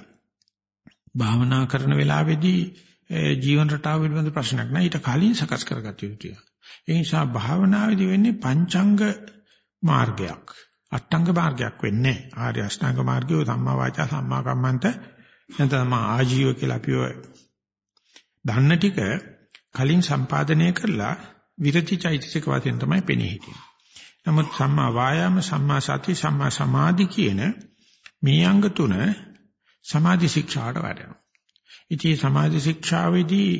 භාවනා කරන වෙලාවේදී ජීවන රටාව පිළිබඳ ප්‍රශ්නයක් නෑ ඊට කලින් සකස් කරගත යුතුයි. ඒ නිසා භාවනාවේදී වෙන්නේ පංචංග මාර්ගයක්. අට්ටංග මාර්ගයක් වෙන්නේ ආර්ය අෂ්ටාංග මාර්ගය සම්මා වාචා සම්මා කම්මන්ත නැත්නම් ආජීව කියලා අපිව දන්න ටික කලින් සම්පාදනය කරලා විරති චෛතසික වශයෙන් තමයි පෙනී හිටියේ. නමුත් සම්මා වායාම සම්මා සති සම්මා සමාධි කියන මේ අංග තුන සමාධි ශික්ෂාට වැඩෙනවා. ඉතින් සමාධි ශික්ෂාවේදී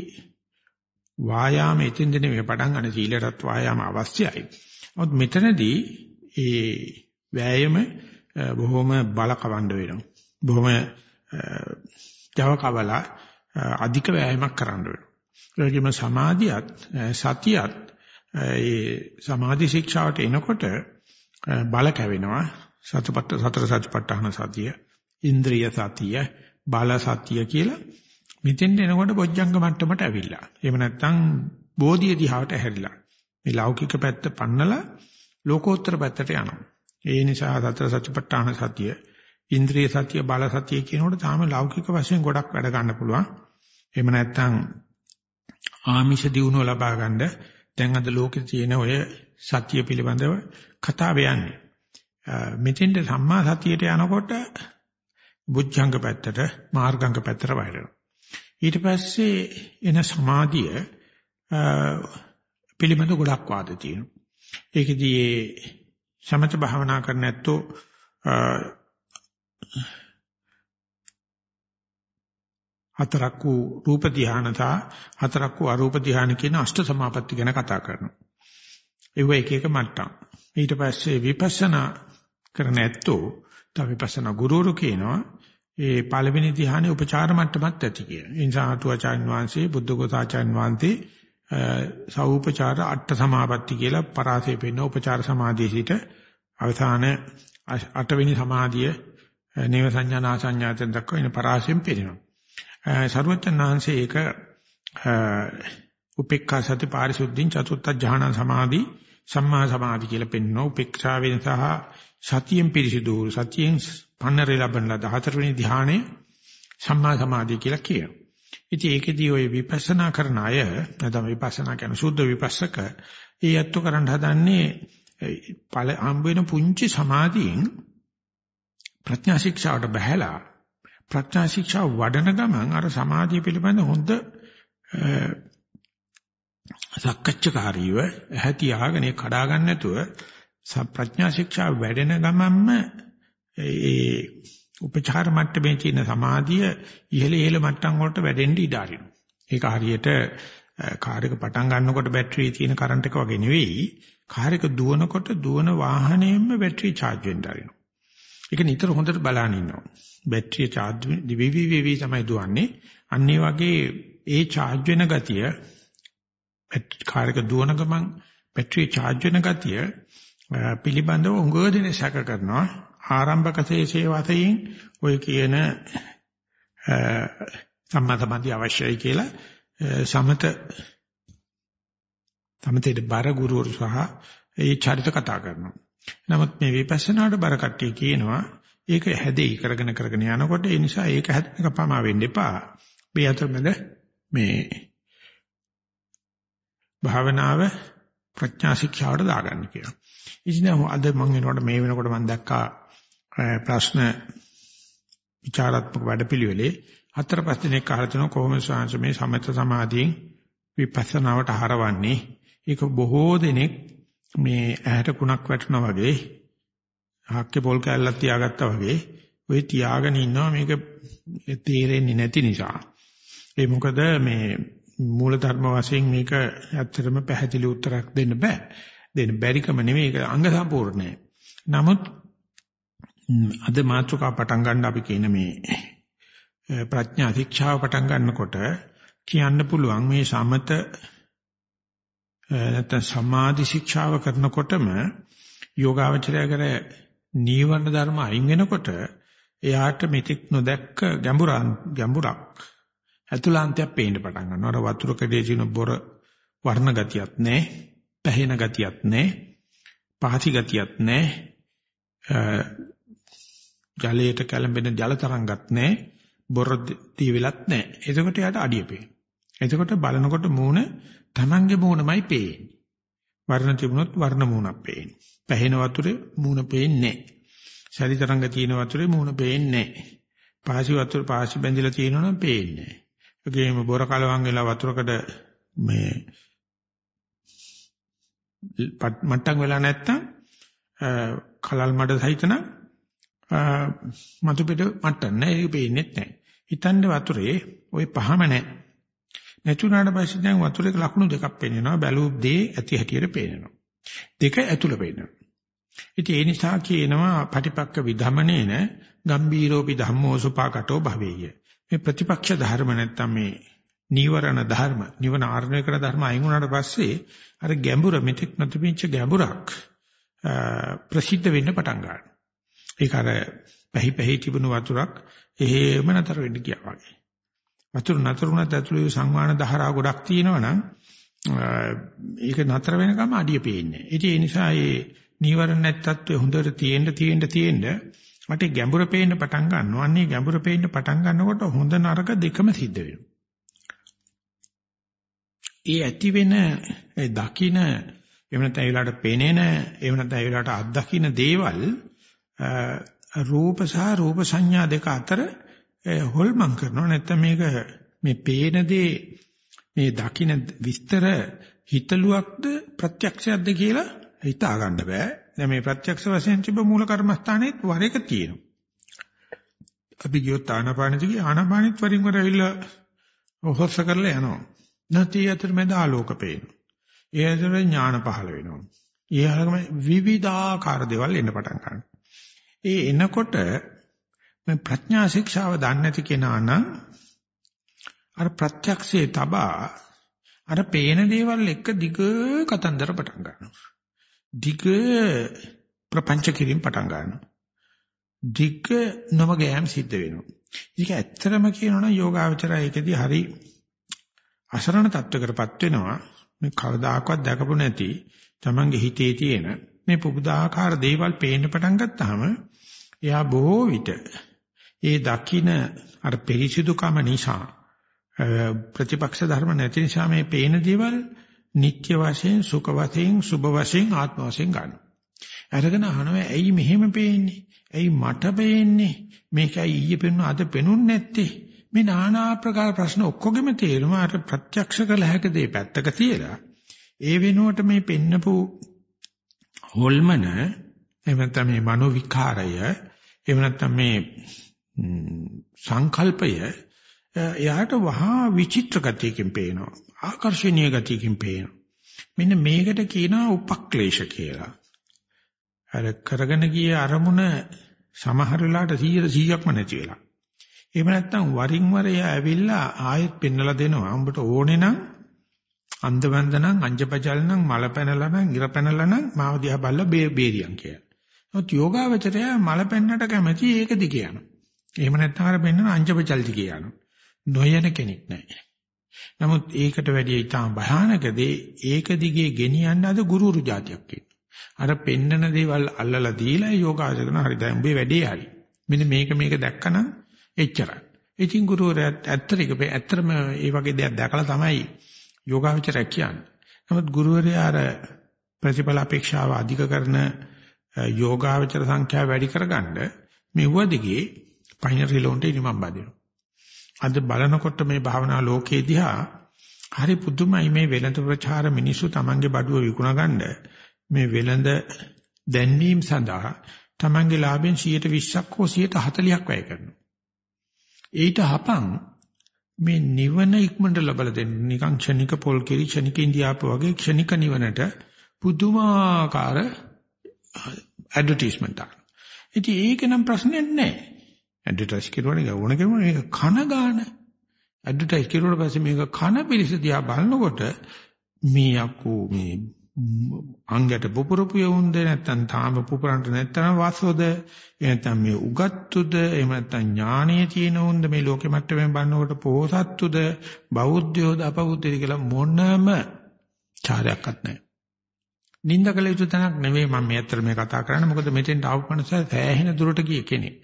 වායාම එතෙන්ද නෙමෙයි පටන් ගන්න සීලයටත් වායාම අවශ්‍යයි. නමුත් මෙතනදී ඒ වෑයම බොහොම බලකවන්න වෙනවා. බොහොම ජව කවලා අධික වෑයමක් කරන්න වෙනවා. ඒ වගේම සමාධියත් සතියත් ඒ සමාධි ශික්ෂාවට එනකොට බල කැවෙනවා. සතපත්ත සතර සතිපට්ඨාන සතිය, ඉන්ද්‍රිය සතිය, බල සතිය කියලා මෙතෙන්ට එනකොට බොජ්ජංග මට්ටමට ඇවිල්ලා. එහෙම නැත්නම් බෝධිය දිහාට හැරිලා. මේ ලෞකික පැත්ත පන්නලා ලෝකෝත්තර පැත්තට යනවා. ඒ නිසා සතර සතිපට්ඨාන සතිය, ඉන්ද්‍රිය සතිය, බල සතිය කියනකොට තාම ලෞකික වශයෙන් ගොඩක් වැඩ ගන්න පුළුවන්. එහෙම නැත්නම් ආමිෂ දියුණුව ලබා ගන්න දැන් අද ලෝකේ තියෙන ඔය සතිය පිළිබඳව කතාව යන්නේ. මෙතෙන්ට සම්මා සතියට යනකොට බුද්ධංග පැත්තට මාර්ගංග පැත්තට වයිරෙනවා. ඊට පස්සේ එන සමාධිය පිළිබඳ ගොඩක් වාද තියෙනවා. ඒකෙදී ඒ සමත භාවනා කරන ඇත්තෝ හතරක් වූ රූප ධානය සහ හතරක් වූ අරූප ධානය කියන අෂ්ට සමාපatti ගැන කතා කරනවා. ඒව එක එක මට්ටම්. ඊට පස්සේ විපස්සනා කරන ඇත්තෝ තව විපස්සනා ගුරුවරු කියනවා ඒ පළවෙනි ධ්‍යානෙ උපචාර මට්ටමත් ඇති කියන. ඒ නිසා අටුවාචාන් වහන්සේ බුද්ධඝෝසාචාන් වහන්සේ සෞපචාර අට සමාපatti කියලා පරාසය පෙන්න උපචාර සමාධිය සිට අවසාන අටවෙනි සමාධිය නේව සංඥා නා සංඥාතෙන් දක්වා ඉන පරාසයෙන් පෙන්නනවා. සර්වඥාන් වහන්සේ ඒක උපේක්ඛා සති පාරිශුද්ධින් චතුත්ථ ඥාන සමාධි සම්මා සමාධි කියලා පෙන්වනවා. උපේක්ෂාවෙන් සහ සතියෙන් පිරිසිදු සතියෙන් පන්නරේ ලබන ලද හතරවෙනි ධ්‍යානය සම්මා සමාධිය කියලා කියනවා. ඉතින් ඒකෙදී ওই විපස්සනා කරන අය නැත්නම් විපස්සනා කියන සුද්ධ විපස්සක ඒ අත්තු කරන්න හදන්නේ ඵල හම්බ වෙන පුංචි සමාධියෙන් ප්‍රඥා ශික්ෂාවට බහැලා ප්‍රඥා ශික්ෂා වඩන ගමන් අර සමාධිය පිළිබඳ හොඳ සක්කච්ඡකාරීව ඇහැටි ආගෙන කඩා ගන්න නැතුව ප්‍රඥා ශික්ෂා වැඩෙන ගමන්ම ඒ උපචාර මට්ටමේ තියෙන සමාධිය ඉහළ ඉහළ මට්ටම් වලට වැඩෙන්න ඉඩ අරිනවා. ඒක හරියට කාර් එක පටන් ගන්නකොට බැටරිය තියෙන කරන්ට් එක වගේ නෙවෙයි. කාර් එක දුවනකොට දුවන වාහනයෙන්ම බැටරිය charge වෙන්න ආරිනවා. ඒක නිතර හොඳට බලන්න ඉන්නවා. බැටරිය charge විවි විවි තමයි දුවන්නේ. අන්න වගේ ඒ charge වෙන ගතිය කාර් එක දුවන ගමන් බැටරිය charge වෙන ගතිය පිළිබඳව උඟ දෙන සැක කරනවා. ආරම්භක ශේෂයේ වශයෙන් ඔය කියන සම්මා සමාධිය අවශ්‍යයි කියලා සමත සමතේට බර ගුරුවරු සහ ඒ චරිත කතා කරනවා. නමුත් මේ විපස්සනාට බර කට්ටිය කියනවා ඒක හැදෙයි කරගෙන කරගෙන යනකොට ඒ නිසා ඒක හැදෙනක පමා වෙන්න එපා. මේ අතරමැද මේ භාවනාව ප්‍රඥා ශික්ෂාවට දාගන්න කියලා. ඉතින් අද මම වෙනකොට මේ වෙනකොට මම දැක්කා ප්‍රශ්න විචාරාත්මක වැඩපිළිවෙලේ හතර පහ දිනක් අහලා තිනවා කොහොමද ශාංශ මේ සමත සමාධියෙන් විපස්සනාවට හරවන්නේ ඒක බොහෝ දෙනෙක් මේ ඇහැට කුණක් වැටෙනා වගේ හක්කේ පොල් කැල්ලක් තියාගත්තා වගේ ඔය තියාගෙන ඉන්නවා මේක තේරෙන්නේ නැති නිසා. ඒ මොකද මේ මූල ධර්ම වශයෙන් මේක ඇත්තටම පැහැදිලි උත්තරයක් දෙන්න බෑ. දෙන්න බැරිකම නෙමෙයි ඒක අංග සම්පූර්ණයි. නමුත් අද මාතෘකා පටන් ගන්න අපි කියන මේ ප්‍රඥා ශික්ෂාව පටන් ගන්නකොට කියන්න පුළුවන් මේ සමත නැත්නම් සමාධි ශික්ෂාව කරනකොටම යෝගාවචරය කර නීවරණ ධර්ම අයින් වෙනකොට එයාට මෙතෙක් නොදැක්ක ගැඹුරන් ගැඹුරක් අතුලාන්තයක් පේන්න පටන් ගන්නවා. අර වතුර කඩේ තියෙන බොර වර්ණ ගතියක් නැහැ, පැහෙන ගතියක් නැහැ, පහති ගතියක් නැහැ. ජලයට කැළඹෙන ජල තරංගත් නැහැ. බොර දී වෙලත් නැහැ. එතකොට යාට අඩිය පේන. එතකොට බලනකොට මූණ Tamange මූණමයි පේන්නේ. වර්ණ තිබුණොත් වර්ණ මූණක් පේන්නේ. පැහෙන වතුරේ මූණ පේන්නේ නැහැ. ශරි තරංග තියෙන වතුරේ මූණ පේන්නේ නැහැ. පාසි වතුර පාසි බැඳිලා තියෙනවනම් පේන්නේ නැහැ. ඒකේම බොර කලවම් වෙලා වතුරකට මේ මට්ටම් වෙලා නැත්තම් කලල් මඩ සහිතන මතු පිට මට්ටම් නැහැ ඒක පේන්නේ නැහැ. හිතන්නේ වතුරේ ওই පහම නැහැ. නැතුණාට පස්සේ දැන් වතුරේ ලකුණු දෙකක් පේනවා. බැලූ දේ ඇති හැටියට පේනවා. දෙක ඇතුළ පේනවා. ඉතින් ඒ නිසා කියනවා පටිපක්ක විධමනේන ගම්බීරෝපි ධම්මෝ සුපාකටෝ භවෙය. මේ ප්‍රතිපක්ෂ ධර්ම නැත්තම් මේ නීවරණ ධර්ම, නිවන ආරණය කරන ධර්ම අයින් වුණාට පස්සේ අර ගැඹුර මෙතෙක් නැතිවෙච්ච ගැඹුරක් ප්‍රසිද්ධ වෙන්න පටන් ගන්නවා. ඒක අර පැහි පැහි තිබුණු වතුරක් එහෙම නතර වෙන්න ගියා වගේ. වතුර නතර වුණත් ඇතුළේ සංවාන දහරා ගොඩක් තියෙනවනම් ඒක නතර වෙනකම් අඩිය පේන්නේ. ඉතින් ඒ නිසා මේ නීවරණ නැත්තත්වයේ හොඳට තියෙන්න තියෙන්න තියෙන්න මට ගැඹුර පේන්න පටන් ගන්නවා. අන්නේ ගැඹුර පේන්න පටන් ගන්නකොට හොඳ නරක දෙකම සිද්ධ වෙනවා. ඒ ඇති වෙන ඒ දකින එහෙම නැත්නම් ඒ වෙලාවට පේනේන එහෙම නැත්නම් ඒ වෙලාවට අත්දකින්න දේවල් රූප සහ රූප සංඥා දෙක අතර හොල්මන් කරනවා නැත්නම් මේක මේ පේන දේ මේ දකින විස්තර හිතලුවක්ද ප්‍රත්‍යක්ෂයක්ද කියලා හිතා ගන්න බෑ. දැන් මේ ප්‍රත්‍යක්ෂ වශයෙන් තිබ්බ මූල කර්මස්ථානෙත් වර එක තියෙනවා. අපි ගියොත් ආනාපානෙදි ආනාපානෙත් වරින් වර ඇවිල්ලා ඔහොස්ස කරලා යනවා. නැති අතර මැද ආලෝක පේනවා. ඒ අතර ඥාන පහළ වෙනවා. ඒ වගේම විවිධාකාර දේවල් එන්න පටන් ගන්නවා. ඒ එනකොට මේ ප්‍රඥා ශික්ෂාව දන්නේ නැති කෙනා නම් අර ප්‍රත්‍යක්ෂයේ තබා අර පේන දේවල් එක්ක දිග කතන්දර පටන් ගන්නවා. දිග ප්‍රපංච කිරීම පටන් ගන්නවා. දිග නොමගෑම් සිද්ධ වෙනවා. ඒක ඇත්තටම කියනවනම් යෝගාවචරය ඒකෙදි හරි අසරණ තත්වයකටපත් වෙනවා. මේ කවදාකවත් දැකපු නැති Tamange හිතේ තියෙන මේ පුබුදාකාර දේවල් පේන්න පටන් ගත්තාම එයා බොහෝ විට ඒ දකින අර පිරිසිදුකම නිසා ප්‍රතිපක්ෂ ධර්ම නැති නිසා මේ පේන දේවල් නිත්‍ය වශයෙන් සුඛ වශයෙන් සුභ වශයෙන් ආත්ම වශයෙන් ගන්නවා. අරගෙන අහනවා ඇයි මෙහෙම පේන්නේ? ඇයි මට පේන්නේ? මේකයි ඊයේ පෙනුන අද පෙනුන්නේ නැත්තේ? මේ নানা ආකාර ප්‍රශ්න ඔක්කොගෙම තේරුම අර ප්‍රත්‍යක්ෂ කළ හැක දේ පැත්තක තියලා ඒ වෙනුවට මේ පෙන්නපු හොල්මන එහෙම නැත්නම් මේ මනෝ විකාරය එහෙම නැත්නම් මේ සංකල්පය එයාට වහා විචිත්‍ර ගතියකින් පේනවා ආකර්ෂණීය ගතියකින් පේනවා මෙන්න මේකට කියනවා උපක්ලේශ කියලා අර කරගෙන ගිය අරමුණ සමහර වෙලාවට 100 100ක්ම නැති වෙලා එහෙම නැත්නම් වරින් වර එයා ඇවිල්ලා ආයෙත් පෙන්නලා දෙනවා උඹට ඕනේ නම් අන්දවන්ද නම් අංජපජල් නම් මල පැනලා නම් ඉර පැනලා නම් මාව දිහා බලලා බේරියන් කියලා. නමුත් යෝගාවචරය මල පැන්නට කැමති ඒක දිගේ යනවා. එහෙම නැත්නම් අර පෙන්නන අංජපජල් දිගේ යනවා. නොයන කෙනෙක් නැහැ. නමුත් ඒකට වැඩිය ඊටම භයානක දේ ඒක දිගේ ගෙනියන්න අද ගුරුරු જાතියක් අර පෙන්නන දේවල් අල්ලලා දීලා යෝගාචරණ හරි දැන් උඹේ වැඩේ හරි. මෙන්න මේක මේක දැක්කනම් එච්චරයි. ඉතින් ගුරුවරයාත් ඇත්තට ඇත්තටම මේ වගේ දෙයක් දැකලා තමයි යෝගාවචරය කියන්නේ. නමුත් ගුරුවරයා අර ප්‍රතිඵල අපේක්ෂාව අධික කරන යෝගාවචර සංඛ්‍යාව වැඩි කරගන්න මෙවුව දිගේ පයින් රිලොන්ට ඉනිමම් බදිනවා. අද බලනකොට මේ භාවනා ලෝකයේ දිහා හරි පුදුමයි මේ වෙළඳ ප්‍රචාර මිනිස්සු Tamange බඩුව විකුණගන්න මේ වෙළඳ දැන්වීම සඳහා Tamange ලාභෙන් 120ක් හෝ 140ක් වැය කරනවා. ඊට හපන් මේ නිවන ඉක්මනට ලබලා දෙන්න නිකන් ක්ෂණික පොල් කිරි ක්ෂණික ඉන්දියාප වගේ ක්ෂණික නිවනට පුදුමාකාර ඇඩ්වර්ටයිස්මන්ට් එකක්. ඉතින් ඒක නම් ප්‍රශ්නයක් නැහැ. ඇඩ්වර්ටයිස් කරුවානේ ඕන කෙනෙකුට මේක කන ගන්න. ඇඩ්වර්ටයිස් කරුවාට පස්සේ මේක කන පිළිස දිහා බලනකොට මේ අකෝ මේ අංගයට පුපුරපු යවුන්ද නැත්නම් තාම පුපුරන්ට නැත්නම් වාසෝද නැත්නම් මේ උගත්තුද එහෙම නැත්නම් ඥානීය තියෙන උන්ද මේ ලෝකෙ මට්ටමෙන් බලනකොට පොහසත්තුද බෞද්ධයෝද අපබුද්ධයද කියලා මොනම චාරයක්වත් නැහැ. නින්දකල යුතු තැනක් නෙවෙයි මම මේ අතර මේ කතා කරන්නේ මොකද මෙතෙන්ට ආපු මනස සෑහෙන දුරට ගිය කෙනෙක්.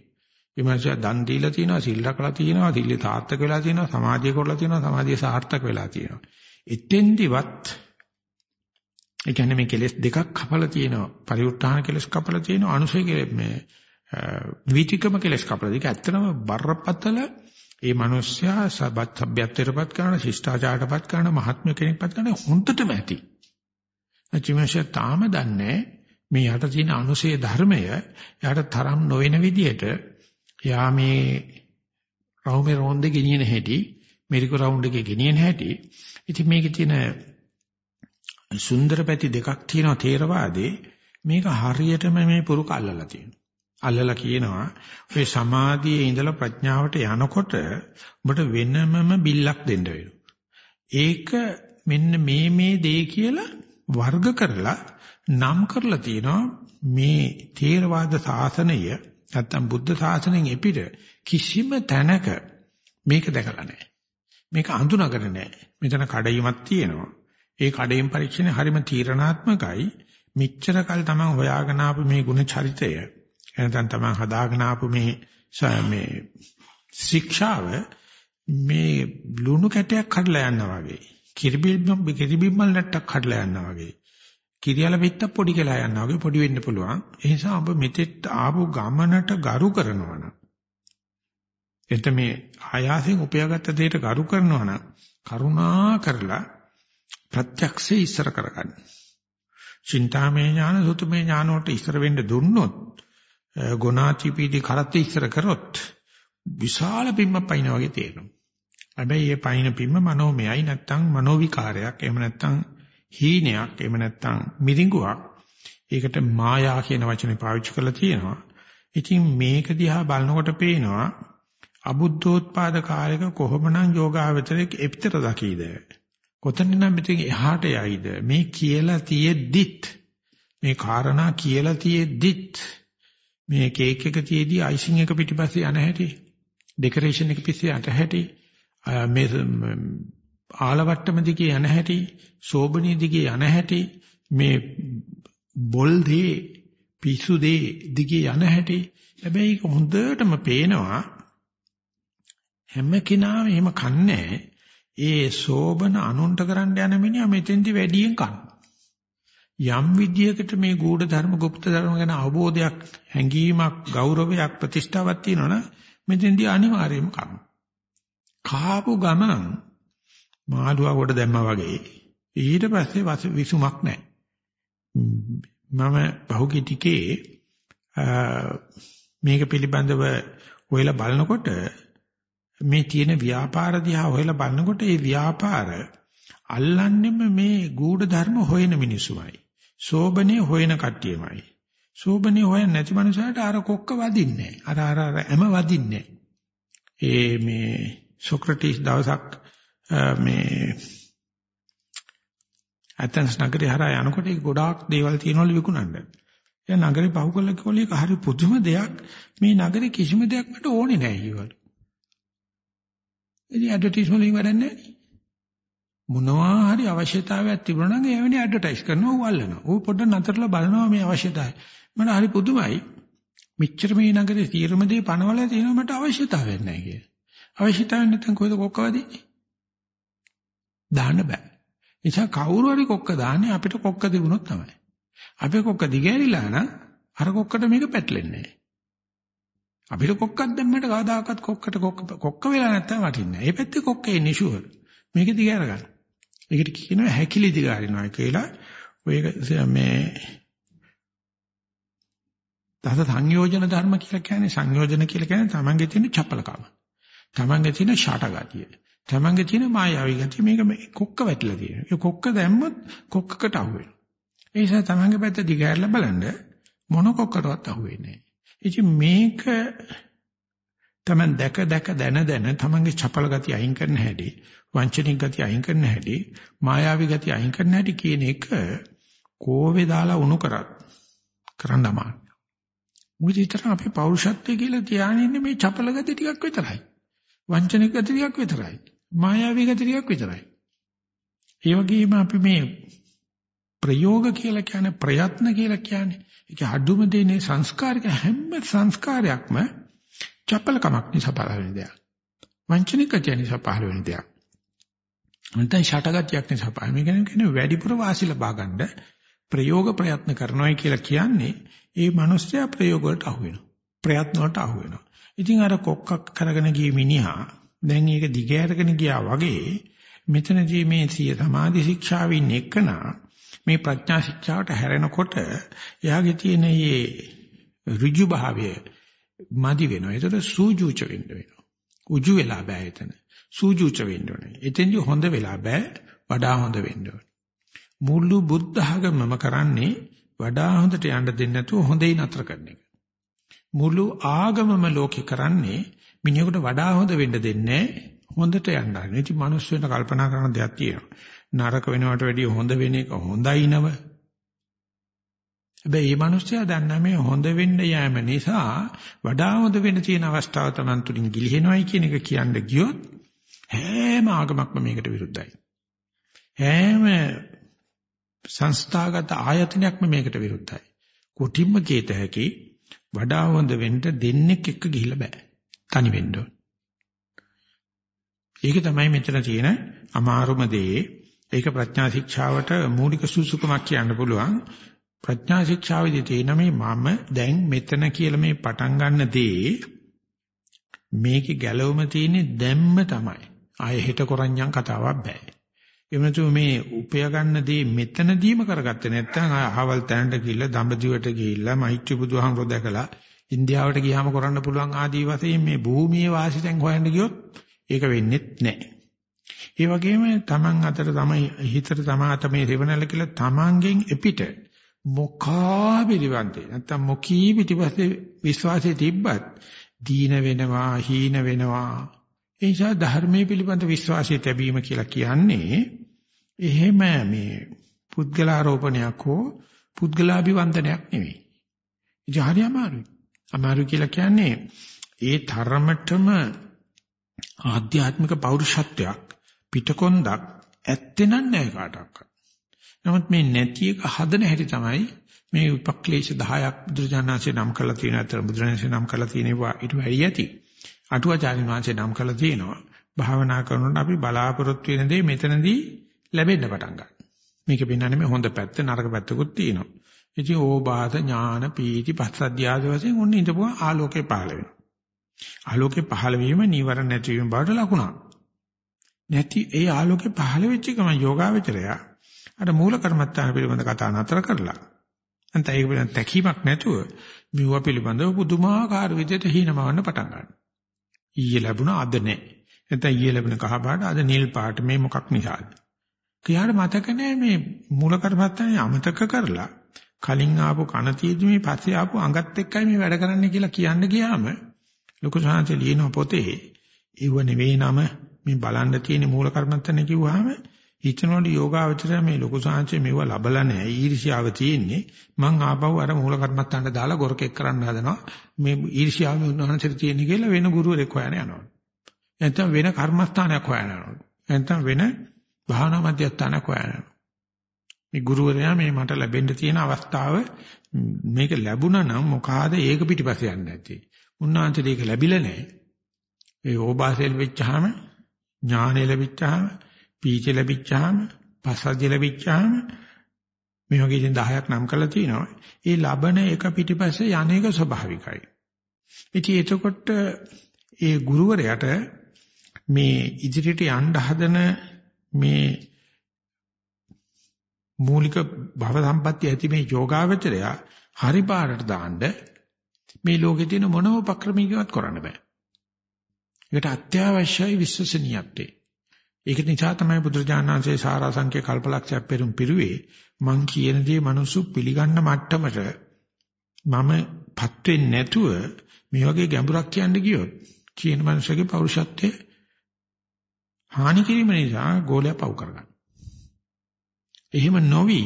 මේ මනුස්සයා දන් දීලා තියෙනවා සිල් රැකලා තියෙනවා සිල්ලේ තාත්තක වෙලා තියෙනවා සමාධිය කරලා තියෙනවා සමාධිය සාර්ථක වෙලා තියෙනවා. එතෙන්දිවත් ඒ කියන්නේ මේ කෙලෙස් දෙකක් කපලා තියෙනවා. පරිඋත්ථාන කෙලෙස් කපලා තියෙනවා. අනුසය කෙලෙස් මේ විචිකම කෙලෙස් කපලා. ඒක ඇත්තටම බරපතල ඒ මිනිස්සයා සබත් සભ્યත්වයටපත් කරන ශිෂ්ටාචාරයටපත් කරන මහත්ම කෙනෙක්පත් කරන හොන්දටම ඇති. අචිමශය තාම දන්නේ මේ යට තියෙන අනුසය ධර්මය යට තරම් නොවන විදියට යා මේ රවුමේ රොන්දේ ගෙනියන හැටි මෙරිකෝ රවුන්ඩ් එකේ ගෙනියන හැටි. ඉතින් මේකේ තියෙන සුන්දර පැති දෙකක් තියෙනවා තේරවාදේ. මේක හරියටම මේ පුරුක අල්ලලා තියෙනවා. අල්ලලා කියනවා ඔය සමාධියේ ඉඳලා ප්‍රඥාවට යනකොට ඔබට වෙනමම බිල්ලක් දෙන්න ඒක මෙන්න මේ මේ දේ කියලා වර්ග කරලා නම් කරලා තියෙනවා මේ තේරවාද සාසනය නැත්තම් බුද්ධ ශාසනයෙන් එපිට කිසිම තැනක මේක දැකලා නැහැ. මේක අඳුනගෙන නැහැ. මෙතන කඩයිමක් තියෙනවා. ඒ කඩේම් පරීක්ෂණය හරිම තීරණාත්මකයි. මෙච්චර කල් තමන් හොයාගෙන ආපු මේ ගුණ චරිතය එනතන් තමන් හදාගෙන ආපු මේ මේ ශික්ෂාව මේ ලුණු කැටයක් කඩලා යනවා වගේ. කිරිබිම්ම කිරිබිම්මල් නැට්ටක් කඩලා යනවා වගේ. කිරියල පිට පොඩි කියලා යනවා වගේ පොඩි වෙන්න පුළුවන්. ඒ නිසා ඔබ මෙතෙත් ආපු ගමනට ගරු කරනවා නම් එතන මේ ආයාසයෙන් උපයාගත්ත දෙයට ගරු කරනවා නම් කරුණා කරලා ප්‍රත්‍යක්ෂේ ඉස්සර කරගන්න. චින්තාමය ඥාන සුතමේ ඥාන වලට ඉස්සර වෙන්න දුන්නොත් ගුණාචිපීටි කරත් ඉස්සර කරොත් විශාල පිම්ම පයින් වගේ තේරෙනවා. හැබැයි මේ පයින් පිම්ම මනෝමයයි නැත්තම් මනෝවිකාරයක් එහෙම නැත්තම් හීනයක් එහෙම නැත්තම් මිරිඟුවක්. ඒකට මායා කියන වචනේ පාවිච්චි කරලා තියෙනවා. ඉතින් මේක දිහා බලනකොට පේනවා අබුද්ධෝත්පාද කාලයක කොහොමනම් යෝගාවචරයේ එපිටර දකීද? කොතනින්නම් මෙතෙන් එහාට යයිද? මේ කියලා තියෙද්දිත් මේ කාරණා කියලා තියෙද්දිත් මේ කේක් එක තියේදී අයිසිං එක පිටිපස්සේ යන හැටි ඩෙකරේෂන් එක පිස්සේ යන හැටි මේ ආලවට්ටම දිගේ යන හැටි සෝබනී දිගේ යන හැටි මේ බොල් දේ පිසු දේ දිගේ යන හැටි හැබැයි ඒක හොඳටම පේනවා හැම කෙනාම එහෙම කන්නේ ඒ සෝබන අනුන්ට කරන්න යන මිනිහා මෙතෙන්දි වැඩියෙන් කන යම් විදියකට මේ ගුඪ ධර්ම গুপ্ত ධර්ම ගැන අවබෝධයක් හැඟීමක් ගෞරවයක් ප්‍රතිෂ්ඨාවක් තියෙනවනම් මෙතෙන්දී අනිවාර්යයෙන්ම කන කාපු ගමන් මාළුවා කොට දැම්මා වගේ ඊට පස්සේ විසුමක් නැහැ මම පහුගිය ටිකේ මේක පිළිබඳව හොයලා බලනකොට මේ තියෙන ව්‍යාපාර දිහා හොයලා බලනකොට ඒ ව්‍යාපාර අල්ලන්නෙම මේ ගුඪ ධර්ම හොයන මිනිස්සුමයි. සෝබනේ හොයන කට්ටියමයි. සෝබනේ හොයන්නේ නැති මනුස්සයට අර කොක්ක වදින්නේ අර අර අර හැම වදින්නේ ඒ මේ සොක්‍රටිස් දවසක් මේ ඇතන්ස් නගරේ හරහා යනකොට ඒක ගොඩාක් දේවල් තියෙනවලු විකුණන්න. එයා නගරේ පහු කළා කිව්වල ඒක හරි පුදුම දෙයක්. මේ නගරේ කිසිම දෙයක් මට ඕනේ නැහැ කිව්වලු. ඉතින් ඇඩ්වර්ටයිස්මන්ට් වලින් වැඩක් නැහැ. මොනවා හරි අවශ්‍යතාවයක් තිබුණා නම් එවැනි ඇඩ්වර්ටයිස් කරනවා ඌ අල්ලනවා. ඌ පොඩ්ඩක් නතරලා බලනවා මේ අවශ්‍යතාවය. මට හරි පුදුමයි. මෙච්චර මේ නගරේ තීරම දේ පනවලා තියෙනවා මට අවශ්‍යතාවයක් නැහැ කියලා. අවශ්‍යතාවයක් නැත්නම් කොහෙද කොක්කවදී? දාන්න බෑ. නිසා කවුරු හරි කොක්ක දාන්නේ අපිට කොක්ක තිබුණොත් තමයි. අපේ කොක්ක දිගෑරිලා නම් අර කොක්කට මේක පැටලෙන්නේ නැහැ. අපිට කොක්කක් දැම්මට කවදාකවත් කොක්කට කොක්ක කොක්ක වෙලා නැත්තම් වටින්නේ නැහැ. මේ පැත්තේ කොක්කේ නිෂුවර්. මේක දිගෑර ගන්න. ඒකට කියනවා හැකිලි දිගාරිනවා කියලා. ඔය මේ දස සංයෝජන ධර්ම කියලා කියන්නේ සංයෝජන කියලා කියන්නේ තමන්ගේ තියෙන චපලකම. තමන්ගේ තියෙන ෂාටගතිය. තමන්ගේ තියෙන මායාවී ගතිය මේක කොක්ක වැටිලා තියෙනවා. ඒ කොක්ක දැම්මොත් කොක්කකට අහු වෙනවා. ඒ නිසා තමන්ගේ පැත්ත දිගහැරලා බලන්න මොන කොක්කටවත් අහු වෙන්නේ නැහැ. ඉතින් මේක තමන් දැක දැක දන දන තමන්ගේ චපල ගතිය අයින් කරන හැටි, වංචනික ගතිය අයින් කරන හැටි, මායාවී ගතිය අයින් කරන හැටි කියන එක කෝවේ දාලා උණු කරත් කරන්න අමාරුයි. මොකද ඊතර අපේ පෞරුෂත්වය කියලා තියාගෙන ඉන්නේ මේ චපල ගතිය ටිකක් විතරයි. වංචනික ගතිය ටිකක් විතරයි. මායාවී ගතිය ටිකක් විතරයි. ඒ වගේම අපි මේ ප්‍රයෝග කියලා කියන්නේ ප්‍රයත්න කියලා කියන්නේ ඒක අඩුම දෙනේ සංස්කාරික හැම සංස්කාරයක්ම චපලකමක් නිසා පහළ වෙන දෙයක්. වංචනික ගතිය නිසා පහළ වෙන දෙයක්. නැත්නම් ෂටගතියක් නිසා පහළ මේ කියන්නේ වැඩිපුර වාසි ලබා ගන්න ප්‍රයෝග ප්‍රයත්න කරනවා කියලා කියන්නේ ඒ මනුස්සයා ප්‍රයෝග වලට අහු වෙනවා. ප්‍රයත්න වලට අහු වෙනවා. ඉතින් අර කොක්කක් කරගෙන ගිය මිනිහා දැන් ඒක දිගහැරගෙන ගියා වගේ මෙතනදී මේ සිය සමාධි ශික්ෂාවෙන් එක්කනා මේ ප්‍රඥා ශික්ෂාවට හැරෙනකොට එයාගේ තියෙන මේ ඍජු භාවය මදි වෙනවා. ඒතර සූජුච වෙන්න වෙනවා. උජු වෙලා බෑ එතන. සූජුච වෙන්න ඕනේ. එතෙන්දි හොඳ වෙලා බෑ වඩා හොඳ වෙන්න ඕනේ. මුළු බුද්ධ ආගමම කරන්නේ වඩා හොඳට යන්න දෙන්නේ නැතුව හොඳේ නතර කරන එක. මුළු ආගමම ලෝකේ කරන්නේ මිනිහෙකුට වඩා හොඳ වෙන්න දෙන්නේ හොඳට යන්න හරි. ඉතින් මිනිස් වෙන කල්පනා කරන දෙයක් තියෙනවා. නරක වෙනවට වැඩිය හොඳ වෙන එක හොඳයි නව. හැබැයි මේ මිනිස්සයා දන්නා මේ හොඳ වෙන්න යෑම නිසා වඩා හොඳ වෙන්න තියෙන අවස්ථාව Taman තුලින් ගිලිහෙනවයි කියන එක කියන්න ගියොත් හැම ආගමක්ම මේකට විරුද්ධයි. හැම සංස්ථාගත ආයතනයක්ම මේකට විරුද්ධයි. කොටිම්ම කීත හැකි වඩා හොඳ වෙන්න දෙන්නෙක් එක්ක ගිහිල්ලා බෑ. තනි වෙන්න ඕන. ඒක තමයි මෙතන තියෙන අමාරුම දේ. ඒක ප්‍රඥා ශික්ෂාවට මූලික සුසුකමක් කියන්න පුළුවන්. ප්‍රඥා ශික්ෂාවේදී තියෙන මේ මම දැන් මෙතන කියලා මේ පටන් ගන්න දේ මේකේ ගැලවුම තියෙන්නේ දැම්ම තමයි. ආයෙ හෙට කරන්යන් කතාවක් බෑ. එවනතු මේ උපය ගන්න දේ මෙතනදීම කරගත්තේ නැත්නම් අහවල් තැනට ගිහිල්ලා දඹදිවට ගිහිල්ලා මෛත්‍රී බුදුහාමුදුරුවෝ දැකලා ඉන්දියාවට ගියාම කරන්න පුළුවන් ආදී වශයෙන් මේ භූමියේ වාසිතෙන් හොයන්න ගියොත් ඒක වෙන්නේ නැහැ. ඒ වගේම තමන් අතර තමයි හිතට තමා අත මේ රෙවණල කියලා තමන්ගෙන් එපිට මොකා පිළිවන්තේ නැත්තම් මොකී පිටිපස්සේ විශ්වාසය තිබ්බත් දීන වෙනවා හීන වෙනවා ඒ නිසා ධර්මයේ පිළිබඳ විශ්වාසය තැබීම කියලා කියන්නේ එහෙම මේ පුද්ගලාරෝපණයක් හෝ පුද්ගලාභිවන්දනයක් නෙවෙයි. ඒ හරි අමාරුයි. අමාරු කියලා කියන්නේ ඒ තරමටම ආධ්‍යාත්මික පෞරුෂත්වයක් පිටකොන්දක් ඇත්තේ නැහැ කාටවත්. නමුත් මේ නැති එක හදන හැටි තමයි මේ උපක්ලේශ 10ක් බුදුරජාණන්සේ නම් කරලා තියෙන අතර බුදුරජාණන්සේ නම් කරලා තියෙනවා ඊට වැඩි ඇති. අටුවාචාර්ය වංශේ නම් කරලා තියෙනවා. භාවනා කරනකොට අපි බලාපොරොත්තු වෙන දේ මෙතනදී ලැබෙන්න පටන් ගන්නවා. මේක පෙන්වන්නේ මේ හොඳ පැත්ත නරක පැත්තකුත් තියෙනවා. ඉතින් ඕබාධ ඥාන පීති පස්සද්ධිය ආදී වශයෙන් ඔන්න ඉඳපුවා ආලෝකේ පහළ වෙනවා. ආලෝකේ පහළ වීම නිවර නැතිවීම බවට ලකුණක්. නැති ඒ ආලෝකේ පහළ වෙච්ච ගමන් යෝගාවචරය අර මූල කර්මත්තාන පිළිබඳ කතා නතර කරලා නැත්නම් ඒක පිළිබඳ තැකීමක් නැතුව මෙව පිළිබඳව පුදුමාකාර විදිහට හීනමවන්න පටන් ගන්නවා. ඊයේ ලැබුණා අද නැහැ. නැත්නම් ඊයේ ලැබුණ කහ පාට අද නිල් පාට මේ මොකක් නිසාද? කියාට මතක නැහැ මේ මූල කර්මත්තානේ අමතක කරලා කලින් ආපු කන තියෙදි මේ පස්සේ ආපු අඟත් එක්කයි මේ වැඩ කරන්නේ කියලා කියන්න ගියාම ලොකු සාංශ ලියන පොතේ ඒව නෙවෙයි නම මේ බලන්න තියෙන මූල කර්මත්තනේ කිව්වහම හිතනකොට යෝගාවචරය මේ ලොකු සාංශේ මේව ලබලා නැහැ. ඊර්ෂ්‍යාව තියෙන්නේ මං ආපහු අර මූල කර්මත්තන්ට දාලා ගොරකෙක් කරන්න හදනවා. මේ ඊර්ෂ්‍යාව මේ උන්වහන්සේට තියෙන කියලා වෙන ගුරුවරෙක් හොයන යනවා. නැත්නම් වෙන කර්මස්ථානයක් හොයන යනවා. නැත්නම් වෙන භාවනා මධ්‍යස්ථානයක් හොයන යනවා. මේ ගුරුවරයා මේ මට ලැබෙන්න තියෙන අවස්ථාව මේක ලැබුණා නම් මොකಾದ ඒක පිටිපස්සේ යන්නේ නැති. උන්වහන්සේට ඒක ලැබිලා නැහැ. ඒ ඕබාසෙල් වෙච්චාම ඥානෙ ලැබිච්චාම පීචෙ ලැබිච්චාම පස්සද්ධිය ලැබිච්චාම මේ වගේ ඉතින් 10ක් නම් කරලා තිනවා. ඒ ලබන එක පිටිපස්සේ යන්නේක ස්වභාවිකයි. ඉතින් එතකොට ඒ ගුරුවරයාට මේ ඉදිරියට යන්න හදන මේ මූලික භව සම්පatti ඇති මේ යෝගාවචරය හරි පාරට දාන්න මේ ලෝකේ තියෙන මොනම උපක්‍රමයකවත් කරන්න බෑ. ඒකට අත්‍යවශ්‍යයි විශ්වසනීයත්වය. ඒක නිසා තමයි බුදුරජාණන්සේ සාරාංශික කල්පලක්ෂයක් පෙරම් පිරුවේ මං කියන දේ මිනිස්සු පිළිගන්න මට්ටමට මමපත් වෙන්නේ නැතුව මේ වගේ ගැඹුරක් කියන්න ගියොත් කියන මනුස්සගේ පෞරුෂත්වය හානි කිරීම නිසා ගෝලයා පව් කරගන්න. එහෙම නොවි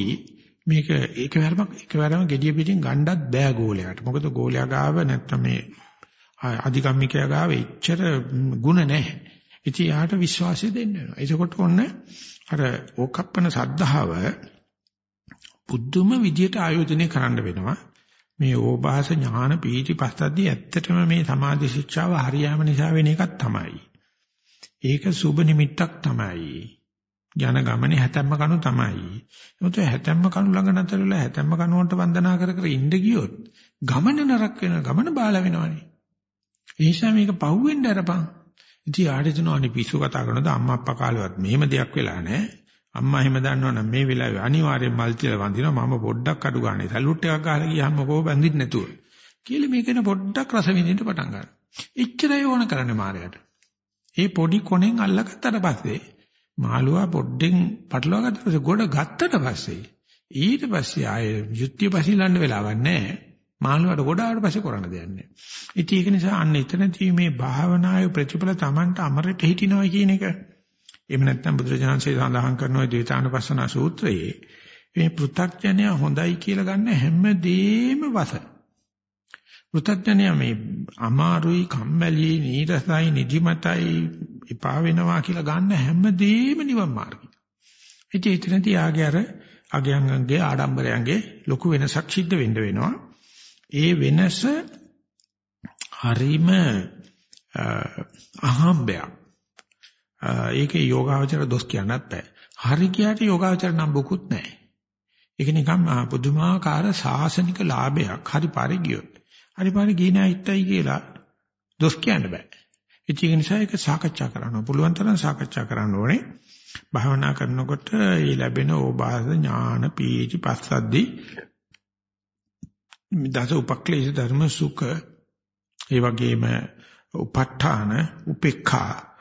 මේක ඒකවරම ඒකවරම gediya පිටින් ගණ්ඩත් බෑ ගෝලයට. මොකද ගෝලයා ගාව නැත්තම් මේ අධිකම්මිකයා ගාව එච්චර ಗುಣ නැහැ. ඉතින් යාට විශ්වාසය දෙන්න වෙනවා. එතකොට ඔන්න අර ඕකප්පන සද්ධාව බුද්ධම විදියට ආයෝජනය කරන්න වෙනවා. මේ ඕභාස ඥාන පීටි පස්සද්දී ඇත්තටම මේ සමාධි ශික්ෂාව හරියම නිසා වෙන එකක් තමයි. ඒක සුබ නිමිත්තක් තමයි. යන ගමනේ හැතැම්ම කණු තමයි. මොකද හැතැම්ම කණු ළඟ නැතර වෙලා හැතැම්ම කණු වලට වන්දනා කර කර ඉඳ ගියොත් ගමන නරක වෙන ගමන බාල වෙනවනේ. ඒ නිසා මේක පහුවෙන්න අරපන්. ඉතින් ආඩිතන අනි පිස්සු කතා කරනද අම්මා අප්පා කාලෙවත් මෙහෙම දෙයක් වෙලා නැහැ. අම්මා එහෙම දන්නවනම් මේ වෙලාවේ අනිවාර්යෙන් මල් තියලා වඳිනවා මම පොඩ්ඩක් අඩු ගානේ සැලුට් එකක් ගහලා ගියාම කොහොම බැඳින්න නැතුව. කියලා මේකේන පොඩ්ඩක් රස විඳින්න පටන් ගන්නවා. එච්චරයි ඕන කරන්නේ මායයට. ඒ පොඩි කොනෙන් අල්ලගත්තට පස්සේ මාළුවා පොඩ්ඩෙන් පටලවා ගත්ත පස්සේ ගොඩ ගත්තට පස්සේ ඊට පස්සේ ආයේ යුද්ධය පසිලන්න වෙලාවක් නැහැ. මාළුවාට ගොඩ ආවට පස්සේ කරන්න දෙයක් නැහැ. ඉතින් ඒක නිසා අන්න එතනදී මේ භාවනාවේ ප්‍රතිඵල Tamanට අමරට හිටිනවා කියන එක. එහෙම නැත්නම් බුදුරජාණන්සේ සඳහන් කරන ওই ද්වේතානුපස්සන සූත්‍රයේ මේ පෘථග්ජනය හොඳයි කියලා ගන්න හැමදේම වස. පෘථග්ජනය මේ අමාරුයි, කම්මැලි, නීරසයි, නිදිමතයි, එපා වෙනවා කියලා ගන්න හැමදේම නිවන් මාර්ගය. ඉතින් එතනදී ආගේ අර අගයන්ගේ ආඩම්බරයන්ගේ ලොකු වෙනසක් සිද්ධ වෙන්න වෙනවා. ඒ වෙනස හරීම අහම්බයක්. ඒකේ යෝගාවචර දොස් කියන්නත් බෑ. හරි කියට යෝගාවචර නම් බුකුත් නැහැ. ඒක නිකම් පුදුමාකාර සාසනික ලාභයක්. හරි පාරේ ගියොත්. හරි පාරේ ගියේ නැයිත්තයි කියලා දොස් කියන්න බෑ. ඒක නිසා ඒක සාකච්ඡා කරන්න පුළුවන් තරම් සාකච්ඡා කරන්න ඕනේ. භාවනා කරනකොට ඒ ලැබෙන ඕබාස ඥාන පීටි පස්සද්දී දස උපක්ලේශ ධර්ම සුඛ ඒ වගේම උප ဋ ාණ උපේක්ඛා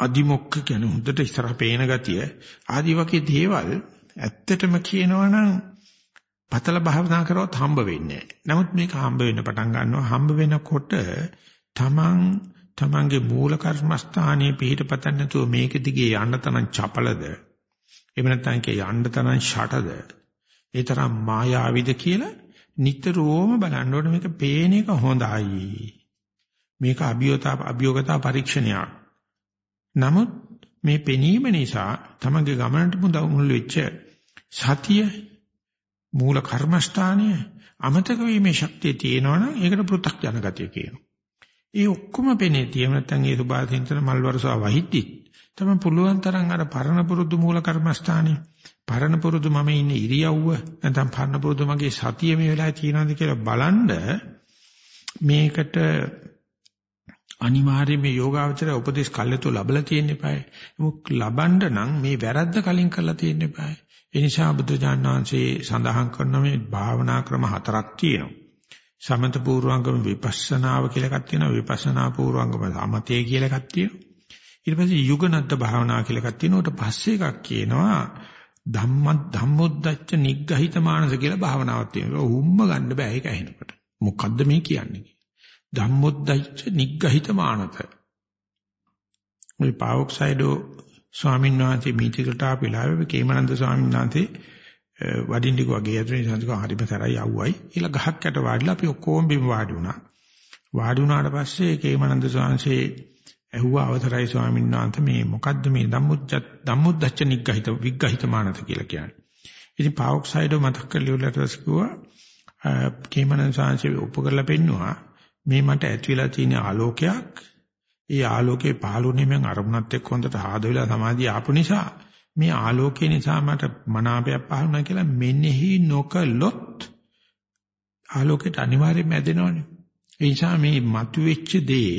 අදිමොක්ක කියන හොඳට ඉස්සරහ පේන ගතිය ආදි වගේ දේවල් ඇත්තටම කියනවනම් පතල භාවනා කරවත් හම්බ වෙන්නේ නැහැ. නමුත් මේක හම්බ වෙන්න පටන් ගන්නවා. හම්බ වෙනකොට තමන් තමන්ගේ මූල කර්මස්ථානයේ පිහිටපතන්න නැතුව මේක දිගේ යන්න තරම් චපලද? එහෙම නැත්නම් කේ යන්න තරම් ෂටද? ඒ තරම් මායාවිද කියලා නිතරම බලන්න ඕනේ මේක පේන එක හොඳයි. මේක අභියෝතා අභියෝගතා පරීක්ෂණයක්. නමුත් මේ පෙනීම නිසා තමගේ ගමනට මුල් වෙච්ච සතිය මූල කර්මස්ථානය අමතක වීමේ ශක්තිය තියෙනවනම් ඒකට පෘථග්ජන ගතිය කියනවා. ඒ ඔක්කොම පෙනේ තියෙම නැත්නම් ඒ සුභාසින්තන මල් වර්ෂා වහිද්දි තම පුළුවන් තරම් අර පරණ පුරුදු මූල කර්මස්ථානේ පරණ පුරුදු මම ඉන්නේ ඉරියව්ව නැත්නම් පරණ පුරුදු මගේ සතිය මේ වෙලාවේ තියෙනවද කියලා බලන්ඩ මේකට අනිවාර්යයෙන් මේ යෝගාවචර උපදේශ කල්යතු ලැබලා තියෙන්න eBay. මොක් ලබන්න නම් මේ වැරද්ද කලින් කරලා තියෙන්න eBay. ඒ නිසා බුදුජාණන් වහන්සේ සඳහන් කරන මේ භාවනා ක්‍රම හතරක් තියෙනවා. සමත පූර්වංගම විපස්සනාව කියලා එකක් තියෙනවා. විපස්සනා පූර්වංගම සමතේ කියලා එකක් තියෙනවා. ඊට පස්සේ යුගනද්ද භාවනා කියලා එකක් තියෙනවා. ඊට පස්සේ එකක් කියනවා ධම්ම ධම්මොද්දච්ච නිග්ගහිත මානස කියලා භාවනාවක් තියෙනවා. උම්ම ගන්න බෑ ඒක ඇහෙනකොට. මොකද්ද මේ කියන්නේ? ධම්මොද්දච්ච නිග්ගහිත මානත. මේ පාවොක්සයිඩෝ ස්වාමීන් වහන්සේ මීටිකට ආපිලාවේ කේමනන්ද ස්වාමීන් වහන්සේ වඩින්ඩික වගේ ඇතුලේ සංස්කෘත හරිම තරයි යව්වයි. ඊළ ගහක් යට වාඩිලා අපි ඔක්කොම බිම වාඩි වුණා. වාඩි වුණාට පස්සේ කේමනන්ද ස්වාමීන්සේ ඇහුවා අවසරයි ස්වාමීන් වහන්සේ මේ මොකද්ද මේ ධම්මුද්දච්ච ධම්මුද්දච්ච නිග්ගහිත විග්ගහිත මානත කියලා කියන්නේ. ඉතින් පාවොක්සයිඩෝ මතක් කරලා ඉවරට පස්සේ කිව්වා කේමනන්ද ස්වාමීන්සේ උපකරලා පෙන්නවා මේ මට ඇති වෙලා තියෙන ආලෝකයක් ඒ ආලෝකේ පහළුනේ මම අරමුණත් එක්ක හොඳට ආද වෙලා සමාධිය ආපු නිසා මේ ආලෝකේ නිසා මට මනාපයක් පහළුණා කියලා මෙනෙහි නොකළොත් ආලෝකයට අනිවාර්යයෙන්ම ඇදෙනවනේ ඒ නිසා මේ මතුවෙච්ච දේ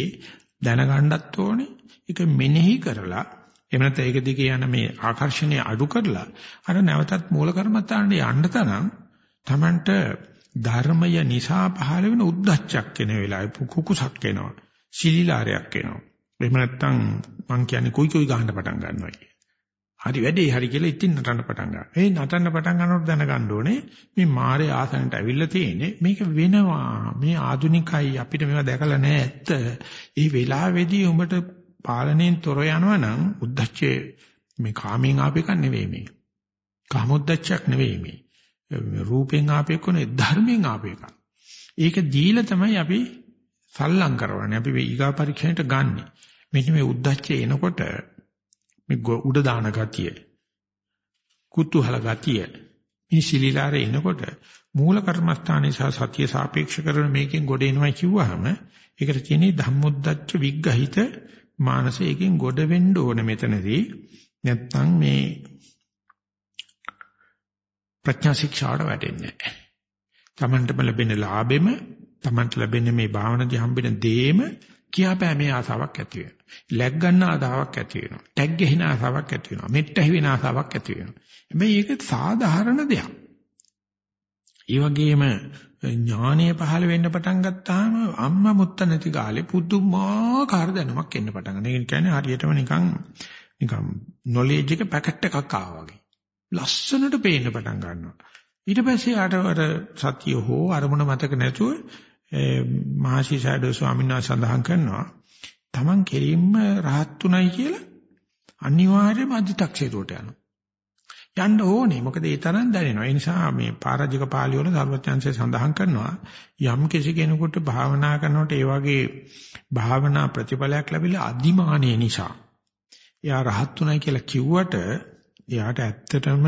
දැනගන්නත් ඕනේ ඒක මෙනෙහි කරලා එහෙම නැත්නම් ඒක දිගේ යන මේ ආකර්ෂණය අඩු කරලා අර නැවතත් මූල කර්මත්තාන්ට යන්න තරම් Tamanට ධර්මය නිසා පහළ වෙන උද්දච්චක් එන වෙලාවේ කුකුසක් එනවා. සිලිලාරයක් එනවා. එහෙම නැත්නම් මං කියන්නේ කුයි කුයි ගහන්න පටන් ගන්නවා කිය. හරි වැඩේ හරි කියලා ඉතින් නටන්න පටන් ගන්නවා. ඒ නටන්න පටන් ගන්නකොට දැනගන්න ඕනේ මේ මාරේ ආසනට ඇවිල්ලා තියෙන්නේ මේක වෙනවා. මේ ආදුනිකයි අපිට මේවා දැකලා නැහැ ඇත්ත. ඒ වෙලාවේදී උඹට පාලනයෙන් තොර යනවා නම් උද්දච්චයේ මේ කාමෙන් ආපේක නෙවෙයි මේ. කාමොද්දච්චයක් නෙවෙයි මේ. රූපෙන් ආපේකුනේ ධර්මයෙන් ආපේක. ඒක දීලා තමයි අපි සල්ලම් කරවන්නේ. අපි ඊගා පරීක්ෂණයට ගන්නෙ. මෙන්න මේ උද්දච්චය එනකොට මේ උඩ දාන ගතිය, කුතුහල ගතිය, මේ සිලිලාරේ එනකොට මූල කර්මස්ථානයේ සහ සතිය සාපේක්ෂ කරන මේකෙන් ගොඩ එනවා කිව්වහම ඒකට තියෙන්නේ ධම්මොද්දච්ච විග්ගහිත මානසයෙන් ගොඩ වෙන්න ඕන මෙතනදී. නැත්තම් මේ ප්‍රඥා ශික්ෂාවට වැටෙන්නේ නැහැ. Tamanටම ලැබෙන ලාභෙම Tamanට ලැබෙන මේ භාවනාවේ හම්බෙන දේම කියාපෑමේ ආසාවක් ඇති වෙනවා. ලැග් ගන්න ආසාවක් ඇති වෙනවා. ටැග් ගහින ආසාවක් ඇති වෙනවා. මෙට්ට හිවෙන ආසාවක් ඇති වෙනවා. හැබැයි ඒක සාධාරණ දෙයක්. ඒ වගේම ඥානීය පහළ වෙන්න පටන් ගත්තාම අම්මා මුත්ත නැති කාලේ පුදුමාකාර දැනුමක් එන්න පටන් ගන්නවා. ඒ කියන්නේ හරියටම නිකන් නිකන් නොලෙජ් එක පැකට් එකක් ආවා වගේ. ලස්සනට පේන්න පටන් ගන්නවා. ඊට පස්සේ ආට අර සතිය හෝ අරමුණ මතක නැතුව මහසි සයඩෝ ස්වාමීන් වහන්සේ සඳහන් කරනවා Taman කෙලින්ම rahat උනායි කියලා අනිවාර්යයෙන්ම අධි탁ෂේරුවට යනවා. යන්න ඕනේ. මොකද ඒ තරම් දැනෙනවා. ඒ නිසා මේ පරාජික පාළි වල සර්වඥාන්සේ සඳහන් කරනවා යම් කිසි කෙනෙකුට භාවනා කරනකොට ඒ වගේ භාවනා ප්‍රතිඵලයක් ලැබිලා අදිමානිය නිසා එයා rahat උනායි කියලා කිව්වට එයාට ඇත්තටම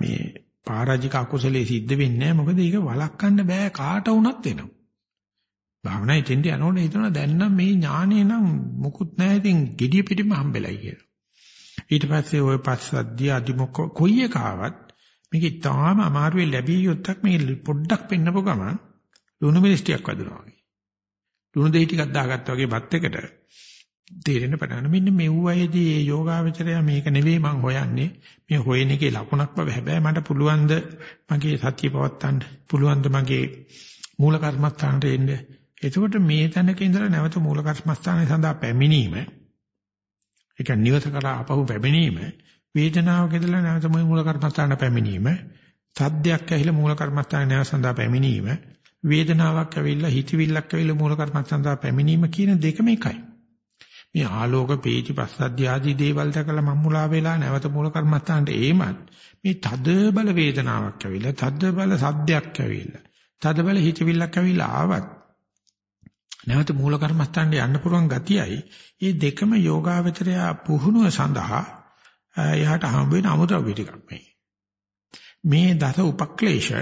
මේ පරාජික අකුසලයේ සිද්ධ වෙන්නේ නැහැ මොකද ඒක වළක්වන්න බෑ කාට වුණත් වෙනවා. භාවනායි තෙන්ට යනකොට හිතනවා දැන් නම් මේ ඥානේ නම් මුකුත් නැහැ ඉතින් gediya පිටිම හම්බෙලයි කියලා. ඊට පස්සේ ওই පස්සද්ධිය අදිමොක්ක කොයි එක ආවත් මේක තාම අමාරුවේ ලැබිය යුත්තක් මේ පොඩ්ඩක් පෙන්නපු ගමන් ලුණු මිරිස්ටියක් වදුනා වගේ. ලුණු දෙහි ටිකක් දාගත්තා වගේ බත් එකට තේරෙන්න පටන් මෙන්න මෙව්වයේදී මේ යෝගාවචරය මේක නෙවෙයි මං හොයන්නේ. මේ හොයන එකේ ලකුණක් බව හැබැයි මට පුළුවන් ද මගේ සතිය පවත්තන්න? පුළුවන් ද මගේ මූල කර්මස්ථානට එන්න? එතකොට මේ තැනක ඉඳලා නැවත මූල කර්මස්ථානයේ සඳහා පැමිණීම ඒ කියන්නේ නිවස කරා අපහු පැමිණීම වේදනාවක ඉඳලා නැවත මූල කර්මස්ථාන පැමිණීම, සද්දයක් ඇහිලා මූල කර්මස්ථාන නැව සඳහා පැමිණීම, වේදනාවක් ඇවිල්ලා හිතවිල්ලක් ඇවිල්ලා මූල කර්මස්ථාන සඳහා පැමිණීම කියන දෙකම එකයි. මේ ආලෝක පීචි පස්සද්ධ ආදී දේවල් දැකලා මම්මුලා වෙලා නැවත මූල කර්මස්ථානට ඒමත් මේ තද බල වේදනාවක් ඇවිල්ලා තද බල සද්දයක් ඇවිල්ලා තද බල හිතවිල්ලක් ඇවිල්ලා ආවත් නැවත මූල කර්මස්ථානට යන්න පුළුවන් ගතියයි. මේ දෙකම යෝගාවචරය පුහුණුව සඳහා එයාට හම්බ වෙන අමුද්‍රව්‍ය ටිකක් මේ. මේ දස උපක්ලේශ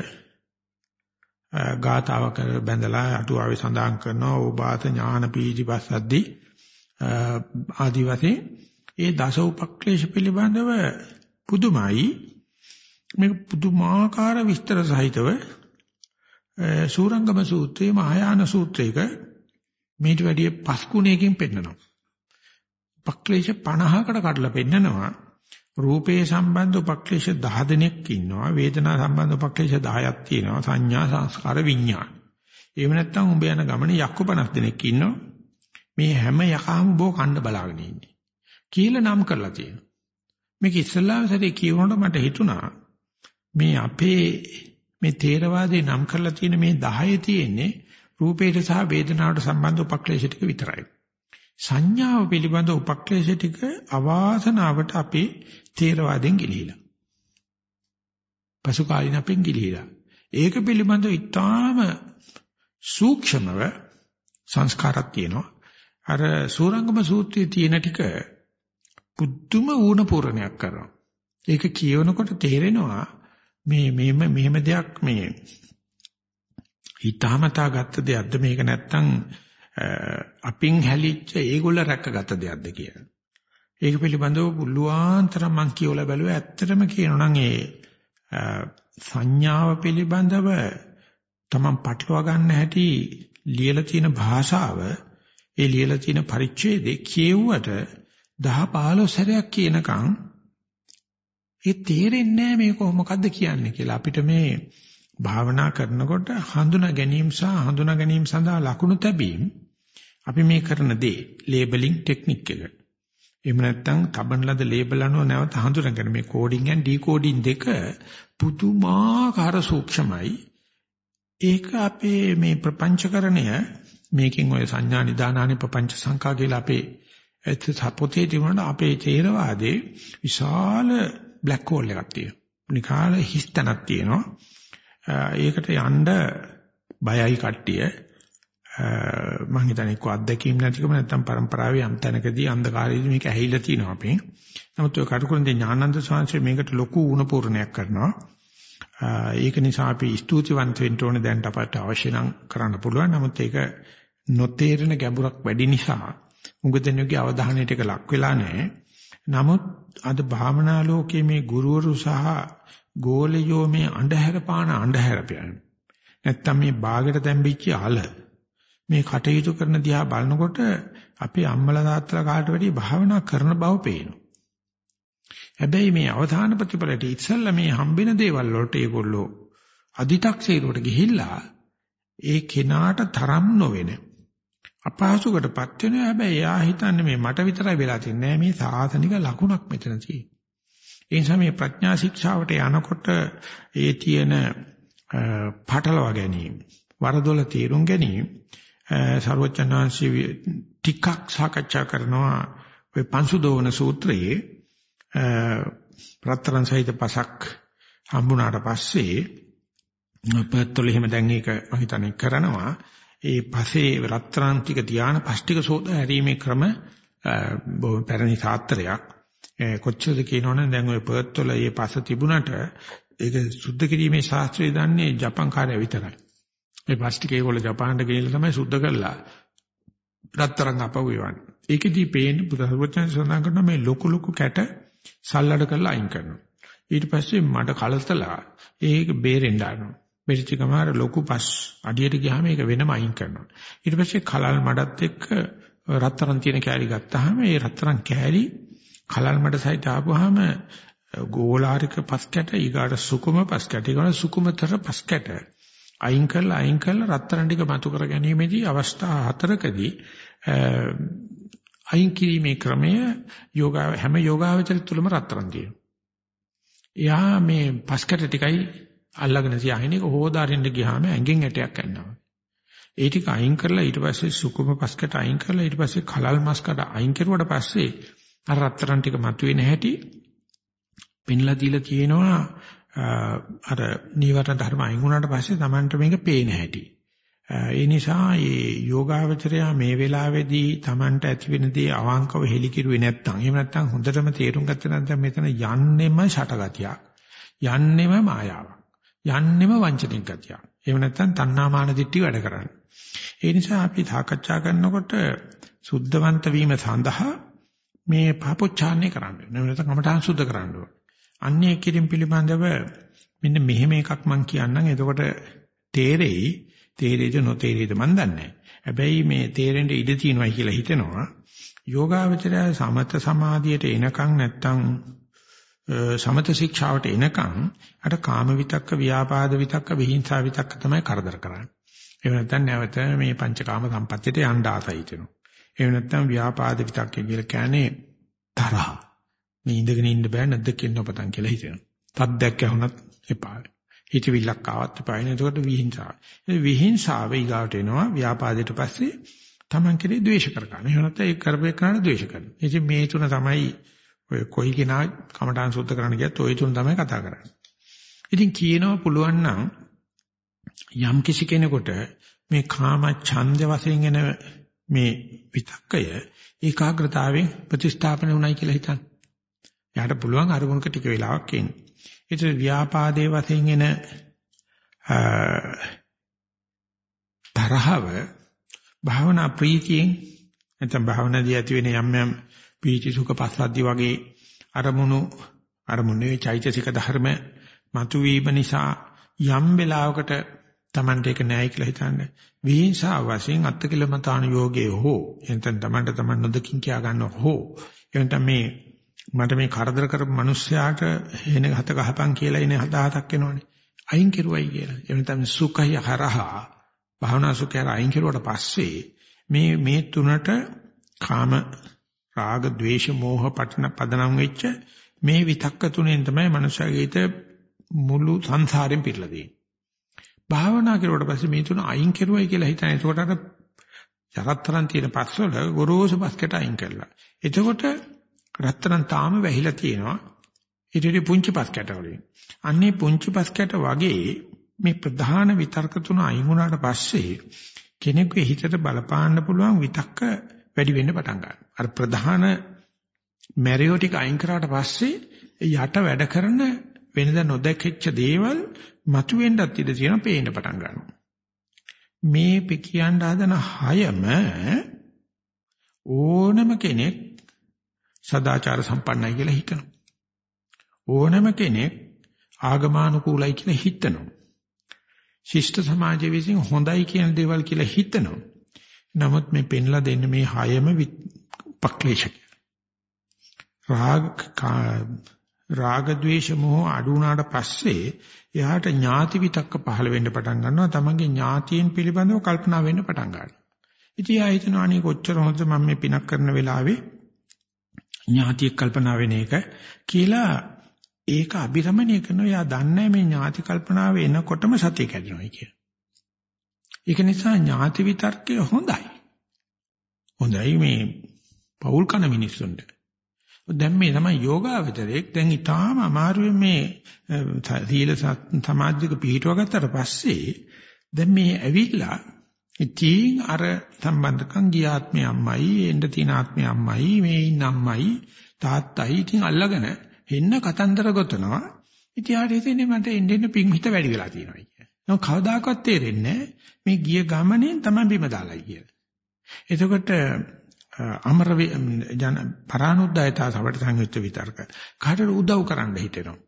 ගාතාවක බැඳලා අටුවාවේ සඳහන් කරනවා ඕබාත ඥාන පීචි පස්සද්දී ආදි වශයෙන් ඒ දස උපක්ලේශ පිළිබඳව පුදුමයි මේක පුදුමාකාර විස්තර සහිතව සූරංගම සූත්‍රයේ මහායාන සූත්‍රයක මේට වැඩිය පස් ගුණයකින් පෙන්නනවා. උපක්ලේශ 50කට කඩලා පෙන්නනවා. රූපේ සම්බන්ධ උපක්ලේශ 10 දෙනෙක් ඉන්නවා. වේදනා සම්බන්ධ උපක්ලේශ 10ක් තියෙනවා. සංඥා සංස්කාර විඥාන. එහෙම නැත්නම් උඹ යන ගමනේ යක්කු 50 දෙනෙක් ඉන්නවා. මේ හැම යකාම බෝ කණ්ඩ බලාගෙන ඉන්නේ. කියලා නම් කරලා තියෙනවා. මේක ඉස්සල්ලාම සැරේ කියවනකොට මට හිතුණා මේ අපේ මේ තේරවාදේ නම් කරලා තියෙන මේ 10 තියෙන්නේ රූපේට සහ වේදනාවට සම්බන්ධ උපක්ලේශ ටික විතරයි. සංඥාව පිළිබඳ උපක්ලේශ ටික අවාසනාවට අපේ තේරවාදෙන් ගිලිහිලා. පසු කාලින අපෙන් ගිලිහිලා. ඒක පිළිබඳව ඊටාම සූක්ෂමව සංස්කාරයක් තියෙනවා. අර සූරංගම සූත්‍රයේ තියෙන ටික පුදුම ඌණ පූර්ණයක් කරනවා. ඒක කියවනකොට තේරෙනවා මේ මෙහෙම මෙහෙම දෙයක් මේ හිතාමතා ගත්ත දෙයක්ද මේක නැත්තම් අපින් හැලිච්ච ඒගොල්ල රැකගත දෙයක්ද කියලා. ඒක පිළිබඳව පුළුවන්තරම් මං කියවලා බැලුවා ඇත්තටම කියනවා නම් ඒ සංඥාව පිළිබඳව තමන් පටලවා ගන්න හැටි ලියලා තියෙන භාෂාව ඒ ලියලා තියෙන පරිච්ඡේදේ කියුවට 10 15 සැරයක් කියනකම් ඒ තේරෙන්නේ නැහැ මේක මොකද්ද කියන්නේ කියලා අපිට මේ භාවනා කරනකොට හඳුනා ගැනීම සහ හඳුනා ගැනීම සඳහා ලකුණු තැබීම අපි මේ කරන දේ ලේබලින් ටෙක්නික් එක. එහෙම නැත්නම් තබන ලද ලේබල් අනුව නැවත හඳුනගෙන මේ කෝඩින් ඇන් ඩිකෝඩින් දෙක පුදුමාකාර සූක්ෂමයි. ඒක අපේ මේ ප්‍රපංචකරණය මේකෙන් ඔය සංඥා නිදානානි ප්‍රපංච සංකා කියලා අපේ ඒත් සපොතේ තිබුණාට අපේ තේරවාදේ විශාල බ්ලැක් හෝල් එකක් තියෙනවා. නිකාල හිස්තනක් තියෙනවා. ඒකට යන්න බයයි කට්ටිය. මම හිතන්නේ එක්ක අත්දැකීම් නැතිකම නැත්නම් પરම්පරාවේ යම් තැනකදී අන්ධකාරයේදී මේක ඇහිලා තියෙනවා අපි. නමුත් ඔය කටුකුරුන්ගේ ඥානන්ද ස්වාමීන් මේකට ලොකු උණපූර්ණයක් කරනවා. ඒක නිසා අපි ස්තුතිවන්ත වෙන්න ඕනේ දැන් අපට අවශ්‍ය නම් කරන්න පුළුවන්. නමුත් ඒක නොතේරෙන ගැඹුරක් වැඩි නිසා මුගදෙනුගේ අවධානයට ඒක ලක් වෙලා නැහැ. නමුත් අද භාවනා ලෝකයේ මේ ගුරුවරු සහ ගෝලියෝ මේ අන්ධහැර පාන අන්ධහැර පියන. නැත්තම් මේ ਬਾගෙට තැම්බිච්ච අල මේ කටයුතු කරන දිහා බලනකොට අපේ අම්මලා තාත්තලා කාට වැඩි භාවනා කරන බව පේනවා. හැබැයි මේ අවධාන ප්‍රතිඵලයට ඉස්සෙල්ලා මේ හම්බෙන දේවල් වලට ඒගොල්ලෝ අදි탁සීරුවට ගිහිල්ලා ඒ කෙනාට තරම් නොවෙන අපහසුකටපත් වෙනවා. හැබැයි එයා හිතන්නේ මේ මට විතරයි වෙලා තින්නේ මේ සාසනික ලකුණක් මෙතන තියෙන්නේ. ඒ නිසා මේ ප්‍රඥා ශික්ෂාවට යනකොට ඒ තියෙන පටලවා ගැනීම වරදොල තීරුම් ගැනීම ਸਰවචනාංශී ටිකක් සාකච්ඡා කරනවා ඔය පංසුදෝවන සූත්‍රයේ. රත්තරන් සහිත පසක් හම්බුණාට පස්සේ පැත්තොල එහෙම දැන් ඒක මම හිතන්නේ කරනවා. ඒ පසේ රත්තරන් ටික ධාන පස් ටික සෝද හැරීමේ ක්‍රම බොහොම පැරණි සාත්‍රයක් කොච්චරද කියනවනම් දැන් ওই පර්ත් වල මේ පස තිබුණට ඒක සුද්ධ කිරීමේ ශාස්ත්‍රය දන්නේ ජපන් කාර්ය විතරයි. මේ ප්ලාස්ටික් ඒගොල්ලෝ ජපානට ගෙනිලා තමයි සුද්ධ කරලා රත්තරන් අපව එවන්නේ. ඒකෙදී පේන්නේ බුදුහරවචන සඳහන් කරන මේ ලොකු ලොකු කැට සල්ලඩ කරලා අයින් කරනවා. ඊට පස්සේ මඩ කලතලා ඒක බේරෙන්න ගන්නවා. මෙරිච්ච ගමාර ලොකු පස් අඩියට ගියාම ඒක වෙනම අයින් කරනවා. ඊට පස්සේ කලල් මඩත් එක්ක රත්තරන් තියෙන කෑලි ගත්තාම ඒ රත්තරන් කෑලි කලල් මඩ සහිත ආපුවාම ගෝලාරික පස් කැට ඊගාට සුකුම පස් කැට ඊගාට සුකුමතර පස් කැට අයින් කරලා අයින් කරලා රත්තරන් ටික මතු කර ගැනීමේදී අවස්ථා හතරකදී අයින් කිරීමේ ක්‍රමය යෝගා හැම යෝගාවචර තුළම රත්තරන් තියෙනවා. එයා මේ පස්කට ටිකයි අල්ලගෙන තියාගෙන ඒක හොදාරින්න ගියාම ඇඟෙන් ඇටයක් යනවා. ඒ ටික අයින් කරලා ඊට පස්සේ සුකුම පස්කට අයින් කරලා ඊට පස්සේ කලල් මස්කට අයින් කරුවට පස්සේ අර රත්තරන් ටික මතුවේ නැහැටි පින්ලා දීලා තියෙනවා අර නීවරණ ධර්ම අයින් වුණාට පස්සේ Tamanට මේක පේන හැටි. ඒ නිසා මේ යෝගාවචරය මේ වෙලාවේදී Tamanට ඇති වෙන දේ අවංකව හෙලිකිරුවේ නැත්නම් එහෙම නැත්නම් හොඳටම තේරුම් ගත්තේ නැත්නම් මෙතන යන්නෙම ෂටගතියක්. යන්නෙම මායාවක්. යන්නෙම වංචනික ගතියක්. එහෙම නැත්නම් තණ්හාමාන දිට්ටි වැඩ කරන්නේ. ඒ නිසා අපි සාකච්ඡා කරනකොට සුද්ධවන්ත වීම සඳහා මේ පාපොච්චාරණය කරන්න ඕනේ. නැත්නම් කමඨාන් සුද්ධ කරන්න ඕනේ. අන්නේ කිරින් පිළිබඳව මෙන්න මෙහෙම එකක් මම කියන්නම්. එතකොට තේරෙයි තේරෙයිද නොතේරෙයිද මන් දන්නේ හැබැයි මේ තේරෙන්න ඉඩ තියෙනවා කියලා හිතෙනවා. යෝගාවචරය සමත සමාධියට එනකන් නැත්තම් සමත ශික්ෂාවට එනකන් අර කාම විතක්ක ව්‍යාපාද විතක්ක විහිංසා විතක්ක තමයි කරදර කරන්නේ. එහෙම නැත්නම් නැවත මේ පංචකාම සම්පත්තියට යන්න ආසයි හිතෙනවා. එහෙම නැත්නම් ව්‍යාපාද විතක්ක කියලා කියන්නේ තරහ. මේ ඉඳගෙන ඉන්න බෑ නැද්දකින් නොපතන් කියලා හිතෙනවා. තද්දක් ඇහුණත් එපා. හිතවිල්ලක් ආවත් එපා. එනකොට විහිංසාව. ඒ විහිංසාව ඊගාවට එනවා ව්‍යාපාදයට පස්සේ Taman කෙරේ ද්වේෂ කරගන්න. එහෙම නැත්නම් ඒ කරපේ කරන ද්වේෂ කරනවා. ඉතින් මේ තුන තමයි ඔය කොයි කෙනා කමඨාන් සුද්ධ කරන්න ගියත් ওই තුන තමයි කතා කරන්නේ. ඉතින් කියනවා පුළුවන් නම් යම් කිසි කෙනෙකුට මේ කාම ඡන්ද වශයෙන් එන මේ විතක්කය ඒකාග්‍රතාවෙන් ප්‍රතිස්ථාපන වුණයි කියලා හිතන්න. යාට පුළුවන් අරමුණක ටික වෙලාවක් ඉන්න. ඒක ව්‍යාපාදයේ වශයෙන් එන තරහව භාවනා ප්‍රීතියෙන් නැත්නම් භාවනාදී ඇති වෙන යම් යම් පීති සුඛ පස්සද්ධි වගේ අරමුණු අරමුණේ චෛතසික ධර්ම මතුවීම නිසා යම් වෙලාවකට Tamante එක නෑයි කියලා හිතන්නේ විහිංසා වශයෙන් අත්කලමතාන යෝගයේ හෝ එතෙන් Tamante Taman නොදකින් කියා ගන්න හෝ එතෙන් මේ මට මේ කරදර කරපු මිනිස්සයාට එන හත ගහපන් කියලා ඉන්නේ හදාහතක් එනවනේ. අයින් කෙරුවයි කියලා. එහෙම නැත්නම් සුඛය හරහා භාවනා සුඛය අයින් කෙරුවට පස්සේ මේ මේ තුනට කාම රාග ద్వේෂ මෝහ පටන පදනම් වෙච්ච මේ විතක්ක තුනෙන් තමයි මනුෂ්‍යගේ මුළු සංසාරෙම පිරලා තියෙන්නේ. භාවනා කරුවට පස්සේ මේ තුන අයින් කෙරුවයි කියලා හිතන. එතකොට අර ජරත්තරන් තියෙන පස්වල ගොරෝසු පස්කට අයින් කරලා. එතකොට රත්තරන් තාම වැහිලා තියෙනවා. ඊටදී පුංචි පස් කැට වලින්. අන්නේ පුංචි පස් කැට වගේ මේ ප්‍රධාන විතර්ක තුන අයින් වුණාට පස්සේ කෙනෙකුගේ හිතට බලපාන්න පුළුවන් විතක්ක වැඩි වෙන්න පටන් ගන්නවා. අර ප්‍රධාන මැරියෝ ටික අයින් කරාට පස්සේ යට වැඩ කරන වෙනද නොදැකච්ච දේවල් මතුවෙන්නත් ඉඩ තියෙනවා පේන්න පටන් ගන්නවා. මේ කියන්න හදන හයම ඕනම කෙනෙක් සදාචාර සම්පන්නයි කියලා හිතනවා. ඕනම කෙනෙක් ආගමානුකූලයි කියලා හිතනවා. ශිෂ්ට සමාජයේ විසින් හොඳයි කියන දේවල් කියලා හිතනවා. නමුත් මේ පෙන්ලා දෙන්න මේ හයම පක්ලේශක. රාග රාග ద్వේෂ මොහ අඩු වුණාට පස්සේ එයාට ඥාති විතක්ක පහළ වෙන්න පටන් ගන්නවා. තමන්ගේ ඥාතීන් පිළිබඳව කල්පනා වෙන්න පටන් ගන්නවා. ඉතින් ආ හිතනවා අනේ කොච්චර හොඳද මම මේ පිනක් කරන වෙලාවේ ඥාතිය කල්පනා වෙන එක කියලා ඒක අභිරමණය කරනවා. එයා දන්නේ මේ ඥාති කල්පනාව එනකොටම සතිය කැඩෙනවා කිය. ඒක නිසා ඥාති විතර්කය හොඳයි. හොඳයි මේ පෞල් කන මිනිස්සුන්ට. දැන් මේ තමයි යෝගාවචරයක් දැන් ඊටාම අමාරුවෙන් මේ සීල සමාධික පිළිටව ගත්තට පස්සේ දැන් මේ ඇවිල්ලා ඉතින් අර සම්බන්ධකම් ගිය ආත්මේ අම්මයි එන්න තියෙන ආත්මේ අම්මයි මේ ඉන්න අම්මයි තාත්තයි ඉතින් අල්ලගෙන එන්න කතන්දර ගොතනවා. ඉතින් ආට හිතෙන්නේ මට එන්න එන්න පිං හිත වැඩි වෙලා තියෙනවා කියලා. නෝ කවදාකවත් තේරෙන්නේ මේ ගිය ගමනේ තමයි බිම දාලයි කියලා. එතකොට අමර ජන පරානුද්යතා සවට සංයුක්ත විතර්ක කාටද උදව් කරන්න හිතෙනවා.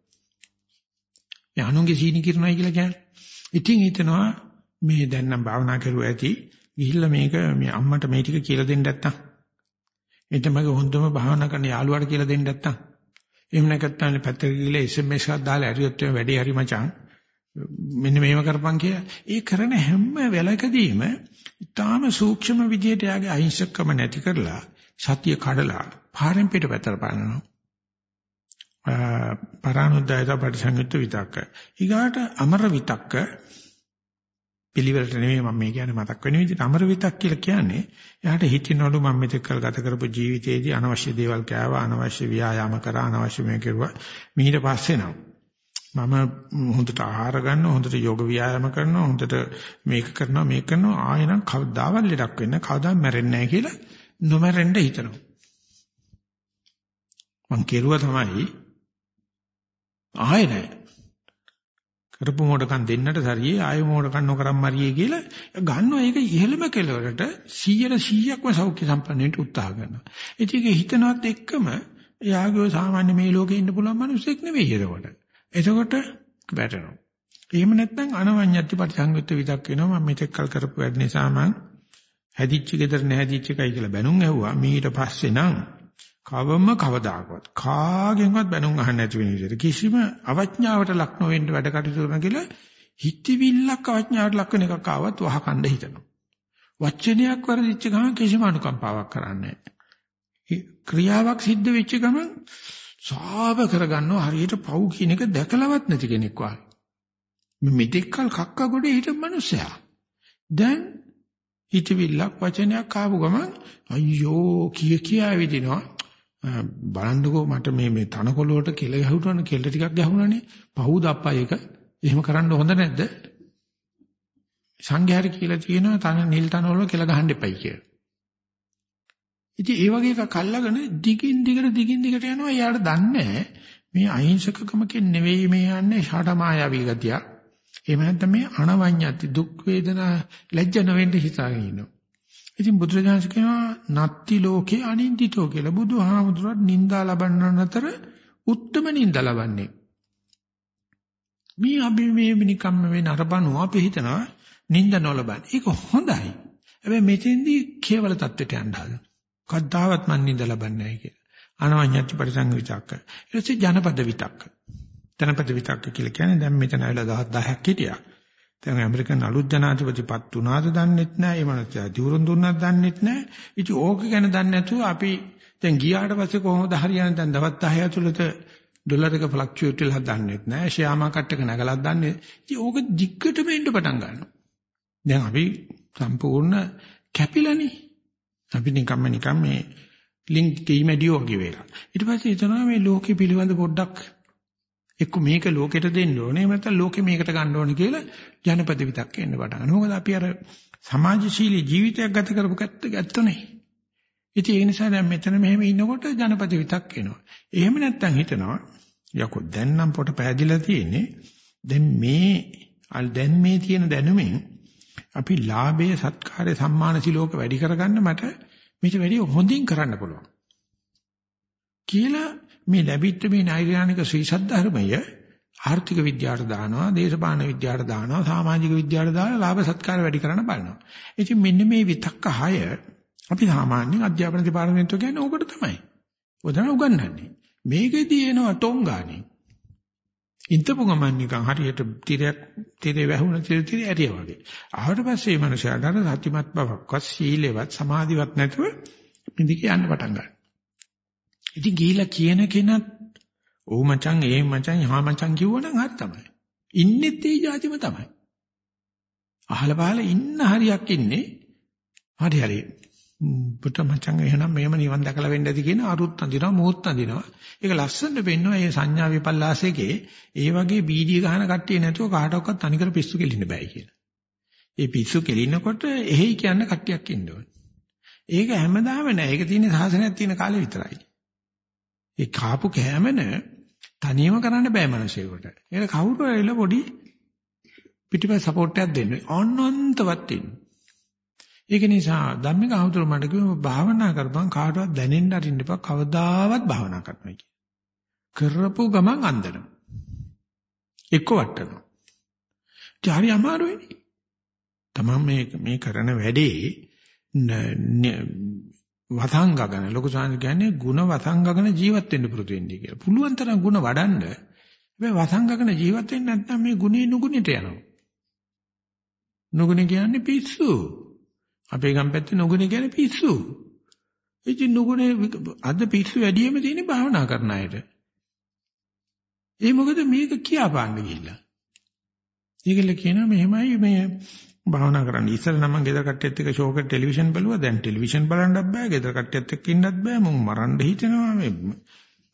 මේ අනුන්ගේ සීනි කිරණයි කියලා කියන්නේ. ඉතින් හිතනවා මේ දැන් නම් භාවනා කරුවා ඇති ගිහිල්ලා මේක මේ අම්මට මේ ටික කියලා දෙන්න නැත්තම් එතන මගේ හොඳම භාවනා කරන යාළුවාට කියලා දෙන්න නැත්තම් එහෙම නැත්නම් පැත්තක ගිහලා SMS එකක් දාලා ඇරියොත් වැඩේ හරි මචං මෙන්න මේව කරපන් කියලා ඒ කරන හැම වෙලකදීම ඊටාම සූක්ෂම විදියට යාගේ අහිංසකම නැති කරලා සතිය කඩලා පාරෙන් පිට පැතර පානවා පරානුද්යත පරිසංයුක්ත විතක්ක. ඊගාට අමර විතක්ක පිළිවෙලට නෙමෙයි මම මේ කියන්නේ මතක් වෙන විදිහට අමර විතක් කියලා කියන්නේ එයාට හිතිනවලු මම මෙතෙක් කල් ගත කරපු ජීවිතයේදී අනවශ්‍ය දේවල් කෑවා අනවශ්‍ය ව්‍යායාම කරා අනවශ්‍ය මේ කෙරුවා. මීට පස්සේ නම් මම හොඳට ආහාර ගන්නවා හොඳට යෝග ව්‍යායාම කරනවා හොඳට මේක කරනවා මේක කරනවා ආයෙනම් කවදාවත් ලෙඩක් වෙන්නේ කවදා මැරෙන්නේ නැහැ කියලා නොමැරෙන්න හිතනවා මං කෙරුවා තමයි ආයෙ නැහැ කරපු මොඩකම් දෙන්නට සරියේ ආයෙ මොඩකම් නොකරම් මරියේ කියලා ගන්නවා ඒක ඉහෙළම කෙලවරට 100 100ක්ම සෞඛ්‍ය සම්පන්නයට උත්සාහ කරනවා. ඉතින් ඒක හිතනවත් එක්කම එයාගේ සාමාන්‍ය මේ ලෝකේ ඉන්න පුළුවන් මිනිස්සෙක් නෙවෙයි ඒකට. එතකොට වැටෙනවා. එහෙම නැත්නම් අනවඤ්ඤත්ති පරිසංයුක්ත විදක් වෙනවා මම මෙතෙක් කල් කරපු වැඩ නිසා මං හැදිච්ච ගෙදර නැහැදිච්ච එකයි කියලා බැනුම් ඇහුවා. මීට පස්සේ නම් කවම කවදාකවත් කාගෙන්වත් බැනුම් අහන්න නැති වෙන විදිහට කිසිම අවඥාවට ලක් නොවෙන්න වැඩ කටයුතු කරන කියලා හිතවිල්ලක් අවඥාවට ලක් වෙන එකක් ආවත් වහකණ්ඩ හිතනවා. වචනයක් වරදිච්ච ගමන් කිසිම අනුකම්පාවක් කරන්නේ නැහැ. ක්‍රියාවක් සිද්ධ වෙච්ච ගමන් සාව කරගන්නවා හරියට පව් කියන එක දැකලවත් නැති කෙනෙක් වගේ. මේ මෙතෙක්කල් කක්ක ගොඩේ හිටපු මිනිස්සයා. දැන් හිතවිල්ලක් වචනයක් ආපු ගමන් අයියෝ කිය කියා විදිනවා. බලන්නකෝ මට මේ මේ තනකොළ වලට කෙල ගැහුණානේ කෙල ටිකක් ගැහුණානේ. පහුද අප්පා ඒක. එහෙම කරන්න හොඳ නැද්ද? සංඝයාට කියලා තියෙනවා තන නිල් තන වල කෙල ගහන්න එපයි කියලා. ඉතින් ඒ වගේ එකක් අල්ලගෙන දිගින් දිගට දිගින් දිගට යනවා. එයාට දන්නේ මේ අහිංසකකමකින් නෙවෙයි මේ යන්නේ ෂාට මායාවී ගතිය. එහෙම නැත්නම් මේ අනවඤ්ඤති දුක් වේදනා ලැජ්ජ නොවෙන්න හිතාගෙන ඉන්නවා. ඉතින් බුදුරජාණන් කියනවා නත්ති ලෝකේ අනින්දිතෝ කියලා. බුදුහාමුදුරුවෝ නිന്ദා ලබන්නන අතර උත්තරම නිന്ദා ලබන්නේ. මේ අපි මේ නිකම්ම මේ නරබනුව අපි හිතනවා නිന്ദා නොලබන්න. ඒක හොඳයි. හැබැයි මෙතෙන්දී කේවල தත්වෙට යන්න හදනවා. කද්දාවත් මන් නිന്ദ ලබන්නේ නැහැ කියලා. අනවඤ්ඤති පරිසංග විතක්ක. ඊට පස්සේ ජනපද විතක්ක. ජනපද විතක්ක කියලා කියන්නේ දැන් මෙතන ඇවිල්ලා 1000ක් හිටියා. දැන් ඇමරිකන් අලුත් ජනාධිපතිපත් උනාද දන්නෙත් නැහැ. ඒ මනස දිවුරුන් දුන්නත් දන්නෙත් නැහැ. ඉතින් ඕක ගැන දන්නේ නැතුව අපි දැන් ගියාට පස්සේ කොහොමද හරියන්නේ දැන් දවස් 10 ඇතුළත ඩොලර් එක ෆ්ලක්චුවේට් වෙලා දන්නෙත් නැහැ. ෂෙයා මාකට් එක නැගලත් දන්නේ. ඉතින් ඕක දිග්ගටම එන්න පටන් ගන්නවා. දැන් අපි සම්පූර්ණ කැපිලානේ. අපි නිකම්ම නිකම් මේ ලින්ක් කීමැඩියෝ වගේ වෙලා. ඊට පස්සේ හිතනවා මේ ලෝකෙ පිළිබඳ පොඩ්ඩක් එක්ක මේක ලෝකෙට දෙන්න ඕනේ නැත්නම් ලෝකෙ මේකට ගන්න ඕනේ කියලා ජනපද විතක් එන්න පටන් ගන්නවා. මොකද අපි අර සමාජශීලී ජීවිතයක් ගත කරපු ගැත්තනේ. ඉතින් ඒ නිසා දැන් මෙතන මෙහෙම ඉන්නකොට ජනපද විතක් එනවා. එහෙම නැත්නම් හිතනවා යකෝ දැන් නම් පොට පෑදිලා තියෙන්නේ දැන් මේ දැන් මේ තියෙන දැනුමින් අපි ලාභයේ සත්කාරයේ සම්මාන සිලෝක වැඩි කරගන්න මට මේක වැඩි හොඳින් කරන්න පුළුවන්. කියලා මේ ලැබිච්ච මේ නෛර්යානික ශ්‍රී සද්ධර්මය ආර්ථික විද්‍යාවට දානවා, දේශපාලන විද්‍යාවට දානවා, සමාජික විද්‍යාවට දාලා ලාභ සත්කාර වැඩි කරන්න බලනවා. ඉතින් මෙන්න මේ විතක්ක 6 අපි සාමාන්‍යයෙන් අධ්‍යාපන දෙපාර්තමේන්තුව කියන්නේ ඕකට තමයි. ඔතන උගන්වන්නේ. මේකෙදී එනවා ටොංගානේ. ඉන්ටපු ගමන් නිකන් හරියට තිරයක් තිරේ වැහුණ තිර තිර ඇරිය වගේ. ආවට පස්සේ මේ මනුස්සයාට අර සත්‍යමත් බවක්වත් සීලෙවත් සමාධිවත් නැතුව මිදික යන්න පටන් ගන්නවා. ඉතින් ගිහිලා කියන කෙනත් "ඔව් මචං, ඒ මචං, හා මචං" කිව්වනම් හරි තමයි. ඉන්නෙත් ඒ જાතිම තමයි. අහල පහල ඉන්න හරියක් ඉන්නේ හරි හරි. පුත මචං එහෙනම් මේම නිවන් දැකලා වෙන්න ඇති කියන අරුත් අඳිනවා මොහොත් අඳිනවා. ඒක ලස්සනට පෙන්නවා මේ සංඥා විපල්ලාසයේ ඒ වගේ බීඩිය ගහන කට්ටිය නැතුව කාටවත් තනිකර පිස්සු කෙලින්න බෑ කියලා. ඒ පිස්සු කෙලිනකොට එහෙයි කියන්න කට්ටියක් ඉන්න ඕනේ. ඒක හැමදාම නෑ. ඒක තියෙන්නේ සාසනයක් තියෙන කාලේ විතරයි. ඒ කාපු කෑමන තනියම කරන්න බෑ මිනිසෙකුට. ඒක කවුරු ඇවිල්ලා පොඩි පිටිපස්ස සපෝට් එකක් දෙන්න. අනන්තවත් ඉන්න. ඒක නිසා ධම්මික අහතුරු මට කිව්වා භාවනා කරපන් කාටවත් දැනෙන්න අරින්න එපා කවදාවත් භාවනා කරනවා කියලා. කරපු ගමන් අන්දනවා. එක්ක වටනවා. ජාරි අමාරුයිනේ. තමන් මේ මේ කරන වැඩේ වසංගගන ලොකු සාංශ කියන්නේ ಗುಣ වසංගගන ජීවත් වෙන්න පුරුදු වෙන්නේ කියලා. පුළුවන් තරම් ಗುಣ වඩන්න. හැබැයි වසංගගන ජීවත් වෙන්නේ නැත්නම් මේ ගුණේ නුගුණෙට යනවා. නුගුණ කියන්නේ පිස්සු. අපේ ගම් පැත්තේ නුගුණ කියන්නේ පිස්සු. ඉතින් නුගුණේ අද පිස්සු වැඩියෙම තියෙන්නේ භාවනා කරන අයට. ඒ මොකද මේක කියා පාන්න ගිහිල්ලා. ඒකල කියනවා මෙහෙමයි මේ භාවනා කරන්න. ඉස්සර නම් මම ගෙදර කට්ටියත් එක්ක ෂෝක ටෙලිවිෂන් බැලුවා. දැන් ටෙලිවිෂන් බලන්නත් බෑ. ගෙදර කට්ටියත් එක්ක ඉන්නත් බෑ. මම මරන්න හිතෙනවා මේ.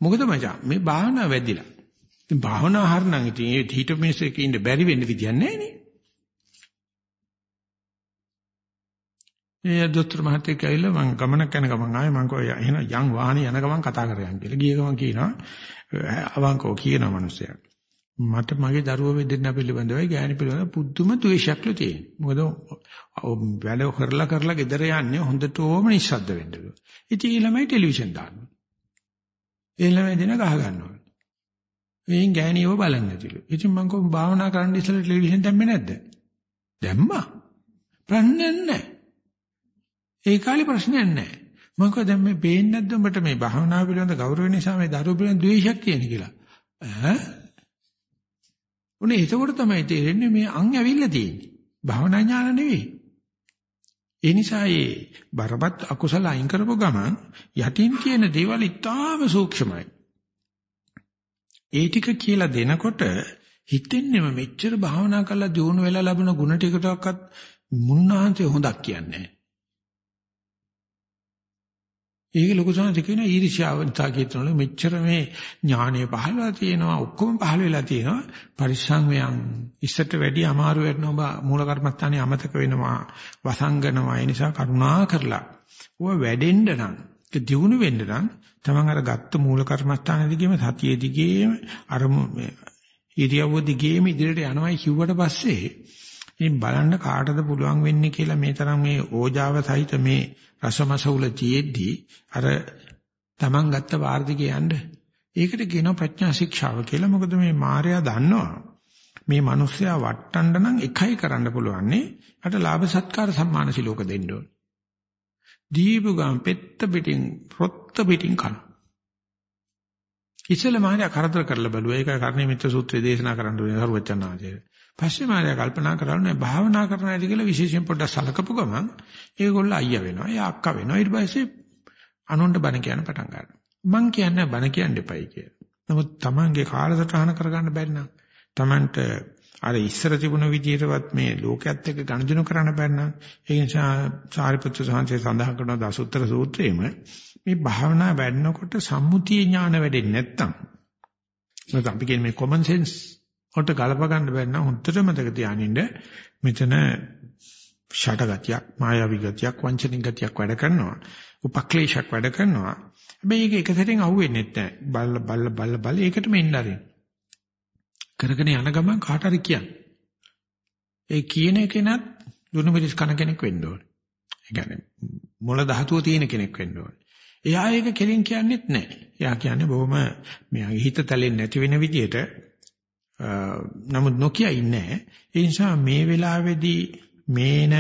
මොකද මචං මේ භාවනා වැඩිලා. ඉතින් භාවනා හරනම් ඉතින් ඒ හිත මේසෙක ඉන්න බැරි වෙන්න විදියක් නැහැ නේ. ඒ දොස්තර මහත්තයෙක් ඇවිල්ලා මම ගමනක් යන ගමන් ආයේ මම කෝ එහෙනම් යන් වාහනේ යන ගමන් කතා කරයන් කියලා. ගිය ගමන් කියනවා අවංකව කියනවා මිනිස්සයා. මට මගේ දරුවෝ දෙන්න පිළිබඳවයි ගෑණි පිළිබඳව පුදුම ද්වේෂයක්ලු තියෙනවා. මොකද වැඩ කරලා කරලා ගෙදර යන්නේ හොඳටම නිස්සද්ද වෙන්න. ඉතින් ඒ ළමයි ටෙලිවිෂන් දානවා. ඒ ළමයි දෙන ගහ ගන්නවා. එයින් ගෑණියව බලන්නේ නැතිලු. ඉතින් මම කොහොම භාවනා කරන්න ඉස්සෙල්ලා ටෙලිවිෂන් දැම්මේ නැද්ද? දැම්මා. ප්‍රශ්නයක් නැහැ. ඒ කාලේ ප්‍රශ්නයක් නැහැ. මම කිව්වා දැන් මේ පේන්නේ නැද්ද උඹට මේ භාවනාව පිළිබඳ ගෞරව නිසා මේ දරුවෝ පිළිබඳ ද්වේෂයක් තියෙන කියලා. ඈ? උනේ එතකොට තමයි තේරෙන්නේ මේ අං ඇවිල්ලා තියෙන්නේ. භාවනා ඥාන නෙවෙයි. ඒ නිසා ඒ බරපත් අකුසල අයින් කරපු ගමන් යටින් කියන දේවල් ඉතාම සූක්ෂමයි. ඒ ටික කියලා දෙනකොට හිතෙන්නේම මෙච්චර භාවනා කරලා දිනු වෙලා ලැබුණ ಗುಣ ටිකටවත් මුන්නාන්තේ හොඳක් කියන්නේ නැහැ. ඒක ලොකු සංහස කියන ඊර්ෂ්‍යාව නිසා කියතනවල මෙච්චර මේ ඥානය පහළලා තියෙනවා ඔක්කොම පහළ වෙලා තියෙනවා. පරිසංවයන් ඉස්සට වැඩි අමාරු වෙනවා මූල කර්මස්ථානේ අමතක වෙනවා වසංගනවා. ඒ නිසා කරුණා කරලා ඔය වැඩෙන්න නම් ඒක දියුණු වෙන්න නම් තමන් අර ගත්ත මූල කර්මස්ථාන දිගේම සතිය දිගේම අර ඉරියව්ව දිගේම ඉදිරියට යනවායි කිව්වට පස්සේ ඉතින් බලන්න කාටද පුළුවන් වෙන්නේ කියලා මේ තරම් මේ ඕජාව සහිත මේ රසමසවුල තියෙද්දි අර Taman ගත්ත වාර්ධිකේ යන්න. ඒකට කියනවා ප්‍රඥා ශික්ෂාව කියලා. මොකද මේ මායя දන්නවා. මේ මිනිස්සයා වටන්න නම් එකයි කරන්න පුළුවන්නේ. අට ලාභ සත්කාර සම්මාන සිලෝක දෙන්න ඕන. දීපුගම් පෙත්ත පිටින් රොත්ත පිටින් කන. ඉස්සෙල්ල මායя කරදර කරලා බැලුවා. ඒක කර්ණේ මිත්‍ර සූත්‍රයේ දේශනා කරන්න ඕනේ සරුවචනාංශයේ. පස්සේ මාර්යා කල්පනා කරලා නෑ භාවනා කරන ඇති කියලා විශේෂයෙන් පොඩ්ඩක් සලකපු ගමන් ඒගොල්ලෝ අයියා වෙනවා. එයා අක්කා වෙනවා. ඊට පස්සේ අනුන්ට බණ කියන්න පටන් ගන්නවා. මං කියන්නේ බණ කියන්න එපයි කියලා. නමුත් Tamange කාලසටහන කරගන්න බැරි නම් Tamanට අර ඉස්සර තිබුණ විදිහටවත් මේ ලෝකයේත් එක්ක ගණදිනු කරන්න බැරි නම් ඒ නිසා සාරිපුත්‍ර සාංශය සඳහන් කරන දසුත්තර සූත්‍රයේම මේ භාවනා වැඩනකොට සම්මුතිය ඥාන වැඩෙන්නේ නැත්තම් නැත්නම් අපි කියන්නේ මේ common sense ඔට ගලප ගන්න බැරි නම් හොඳට මතක තියානින්න මෙතන ෂට ගතියක් මායාවී ගතියක් වංචනික ගතියක් වැඩ කරනවා. උපක්ලේශයක් වැඩ කරනවා. හැබැයි ඒක එක සැරෙන් අහුවෙන්නේ නැහැ. බල්ල බල්ල බල්ල බල්ල ඒකටම එන්න ආරින් කරගෙන යන ගමන් කාට හරි කියන්න. ඒ කියන එකනත් දුනු මිරිස් කන කෙනෙක් වෙන්න ඕනේ. ඒ කියන්නේ මොළ ධාතුව තියෙන කෙනෙක් වෙන්න ඕනේ. එයා ඒක කෙලින් කියන්නේත් නැහැ. එයා කියන්නේ බොහොම මෙයාගේ හිත තැලෙන්නේ නැති වෙන විදිහට නමුත් නොකිය ඉන්නේ ඒ නිසා මේ වෙලාවේදී මේන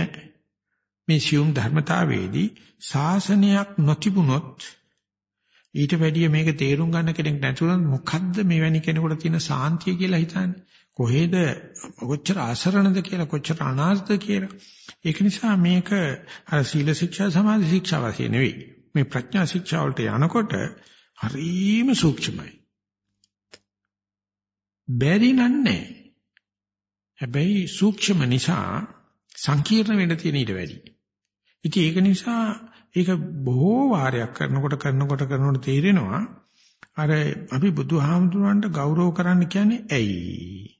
මේ සියුම් ධර්මතාවයේදී ශාසනයක් නොතිබුණොත් ඊට වැඩිය මේක තේරුම් ගන්න කෙනෙක් නැතුනොත් මොකද්ද මෙවැනි කෙනෙකුට තියෙන සාන්තිය කියලා හිතන්නේ? කොහෙද? කොච්චර ආසරණද කියලා කොච්චර අනාථද කියලා. ඒක නිසා මේක අර සීල ශික්ෂා සමාධි ශික්ෂා වශයෙන් නෙවෙයි. මේ ප්‍රඥා ශික්ෂා වලට යනකොට හරීම සූක්ෂමයි. බැරි නන්නේ. හැබැයි සූක්ෂම නිසා සංකීර්ණ වෙන්න තියෙන ඊට වැඩි. ඉතින් ඒක නිසා ඒක බොහෝ වාරයක් කරනකොට කරනකොට කරනකොට තේරෙනවා අර අපි බුදුහාමුදුරන්ට ගෞරව කරන්න කියන්නේ ඇයි?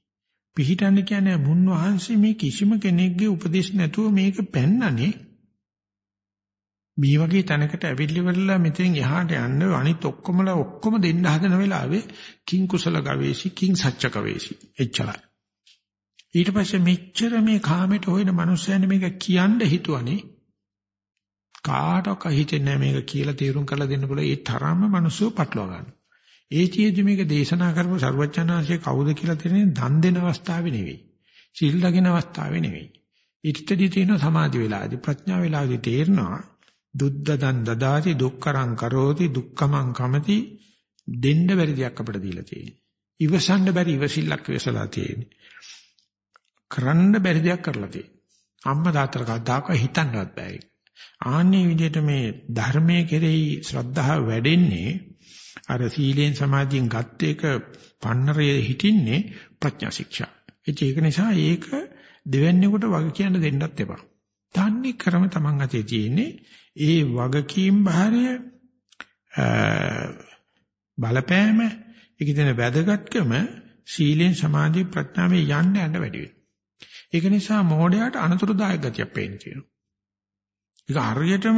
පිහිටන්න කියන්නේ මුන් වහන්සේ මේ කිසිම කෙනෙක්ගේ උපදේශ නැතුව මේක පෙන්නනේ මේ වගේ තැනකට ඇවිල්ලි වෙලා මෙතෙන් එහාට යන්න අනිත් ඔක්කොමලා ඔක්කොම දෙන්න හදන වෙලාවේ කිං කුසල ගවේෂි කිං සච්ච ගවේෂි එච්චරයි ඊට පස්සේ මෙච්චර මේ කාමයට හොයන මිනිස්සයන් මේක කියන්න හිතුවනේ කාටවත් හිතෙන්නේ නැහැ මේක කියලා තීරුම් කරලා දෙන්න පුළුවන් ඒ තරම්ම මිනිස්සු පටලවා ගන්න. ඒ චේති මේක දේශනා කරපු ਸਰවඥාන්සේ කවුද කියලා තේරෙන්නේ දන් දෙන අවස්ථාවේ නෙවෙයි. සිල් ලගින අවස්ථාවේ නෙවෙයි. ඊටදී තියෙන සමාධි වෙලාදී ප්‍රඥා වෙලාදී තේරෙනවා දුද්දදන් දදාති දුක්කරං කරෝති දුක්ඛමං කමති දෙන්න බැරි දෙයක් අපිට දීලා තියෙන්නේ. ඉවසන්න බැරි ඉවසිල්ලක් ඉවසලා තියෙන්නේ. කරන්න බැරි දෙයක් කරලා තියෙන්නේ. අම්මා තාත්තලා කවදාකවත් හිතන්නවත් බෑ ඒක. ආන්නේ විදිහට මේ ධර්මයේ කෙරෙහි ශ්‍රද්ධාව වැඩෙන්නේ අර සීලෙන් සමාධියෙන් ගත්ත එක පන්නරයේ හිටින්නේ ප්‍රඥා ශික්ෂා. ඒක නිසා ඒක දෙවැන්නේකට වග කියන්න දෙන්නත් එපා. තන්නේ ක්‍රම තමන් අතේ තියෙන්නේ ඒ වගකීම් භාරය බලපෑම ඒක දෙන වැදගත්කම සීලෙන් සමාධි ප්‍රඥාවේ යන්න යන්න වැඩි වෙනවා. ඒක නිසා මොහොඩයට අනතුරුදායක ගතියක් පේන්න තියෙනවා. ඒක හරියටම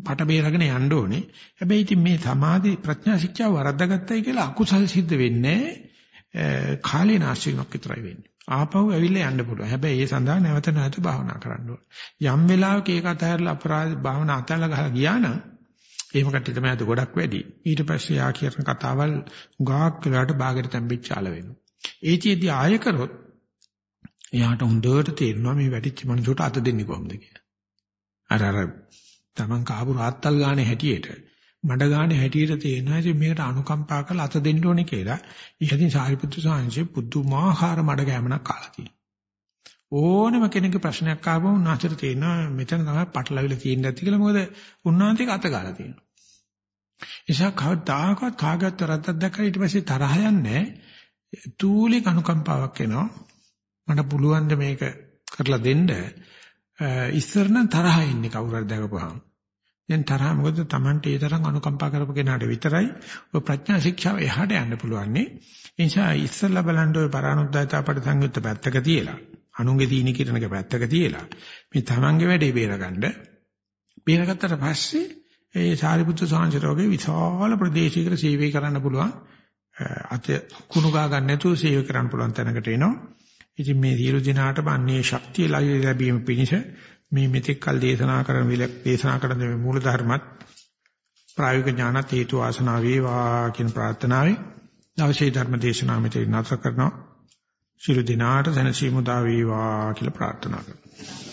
පට බේරගෙන යන්න ඕනේ. හැබැයි ඉතින් මේ සමාධි ප්‍රඥා ශික්ෂාව වරද්දාගත්තයි කියලා අකුසල් සිද්ධ වෙන්නේ කාලේ නාශිකමක් විතරයි වෙන්නේ. ආපහු ඇවිල්ලා යන්න පුළුවන්. හැබැයි ඒ සඳහා නැවත නැවත භාවනා කරන්න ඕනේ. යම් වෙලාවක ඒක අතහැරලා අපරාධ භාවනා අතහැරලා ගහලා ගියා නම් එහෙම කට්ටිය තමයි අද ගොඩක් වැඩි. ඊට පස්සේ යා කියන කතාවල් ගාක් වෙලාවට ਬਾගෙට තැම්බිච්චාල වෙනවා. ඒචෙදි ආය කරොත් එයාට හොඳට තේරෙනවා මේ වැටිච්ච මනුස්සයට අත දෙන්නේ කොහොමද කියලා. අර අර Taman කාපු රාත්තල් ගානේ හැටියට මඩ ගානේ හැටියට තේරෙනවා ඉතින් මේකට අනුකම්පා කරලා අත දෙන්න ඕනේ කියලා. ඉතින් සාරිපුත්තු සාංශේ පුදුමාකාර මඩ ගෑමනක් කාලා තියෙනවා. ඕනම කෙනෙකුගේ ප්‍රශ්නයක් ආවම උන්වහන්සේට තේරෙනවා මෙතන තමයි පටලවිලා තියෙන්නේ නැති කියලා මොකද උන්වහන්සේක අත ගාලා තියෙනවා. එසා කවදාකවත් කාගත් රද්දක් දැක්කම ඊට පස්සේ තරහ යන්නේ තූලි කනුකම්පාවක් එනවා. මට පුළුවන් ද මේක කරලා දෙන්න ඉස්සර නම් තරහ ඉන්නේ කවුරු හරි දැකපුවාම. දැන් තරහ මොකද Tamante ඒ තරම් අනුකම්පා කරපු කෙනාට විතරයි ඔය ප්‍රඥා ශික්ෂාව එහාට යන්න පුළුවන්. ඒ නිසා ඉස්සල්ලා බලන්න ඔය පරානුද්යතා අපට සංයුක්ත පැත්තක තියලා අනුන්ගේ දීනි කිරණක පැත්තක තියලා මේ තමන්ගේ වැඩේ බේරගන්න බේරගත්තට පස්සේ ඒ සාරිපුත්‍ර සාංශරෝගේ විශාල ප්‍රදේශයකට සේවය කරන්න පුළුවන් අත කුණු ගා ගන්න නැතුව සේවය කරන්න පුළුවන් තැනකට එනවා. ඉතින් මේ සියලු දිනාට බන්නේ ශක්තිය ලැබීම පිණිස මේ මෙතෙක් කල් දේශනා කරන විලක් දේශනා කරන මේ මූල ධර්මත් ප්‍රායෝගික ඥානත් හේතු ආසනාව වේවා කියන ප්‍රාර්ථනාවයි අවශ්‍ය ධර්ම දේශනාව මෙතන නතර කරනවා. ශිරු දිනාට සනසීමු දා වේවා කියලා ප්‍රාර්ථනා කරනවා.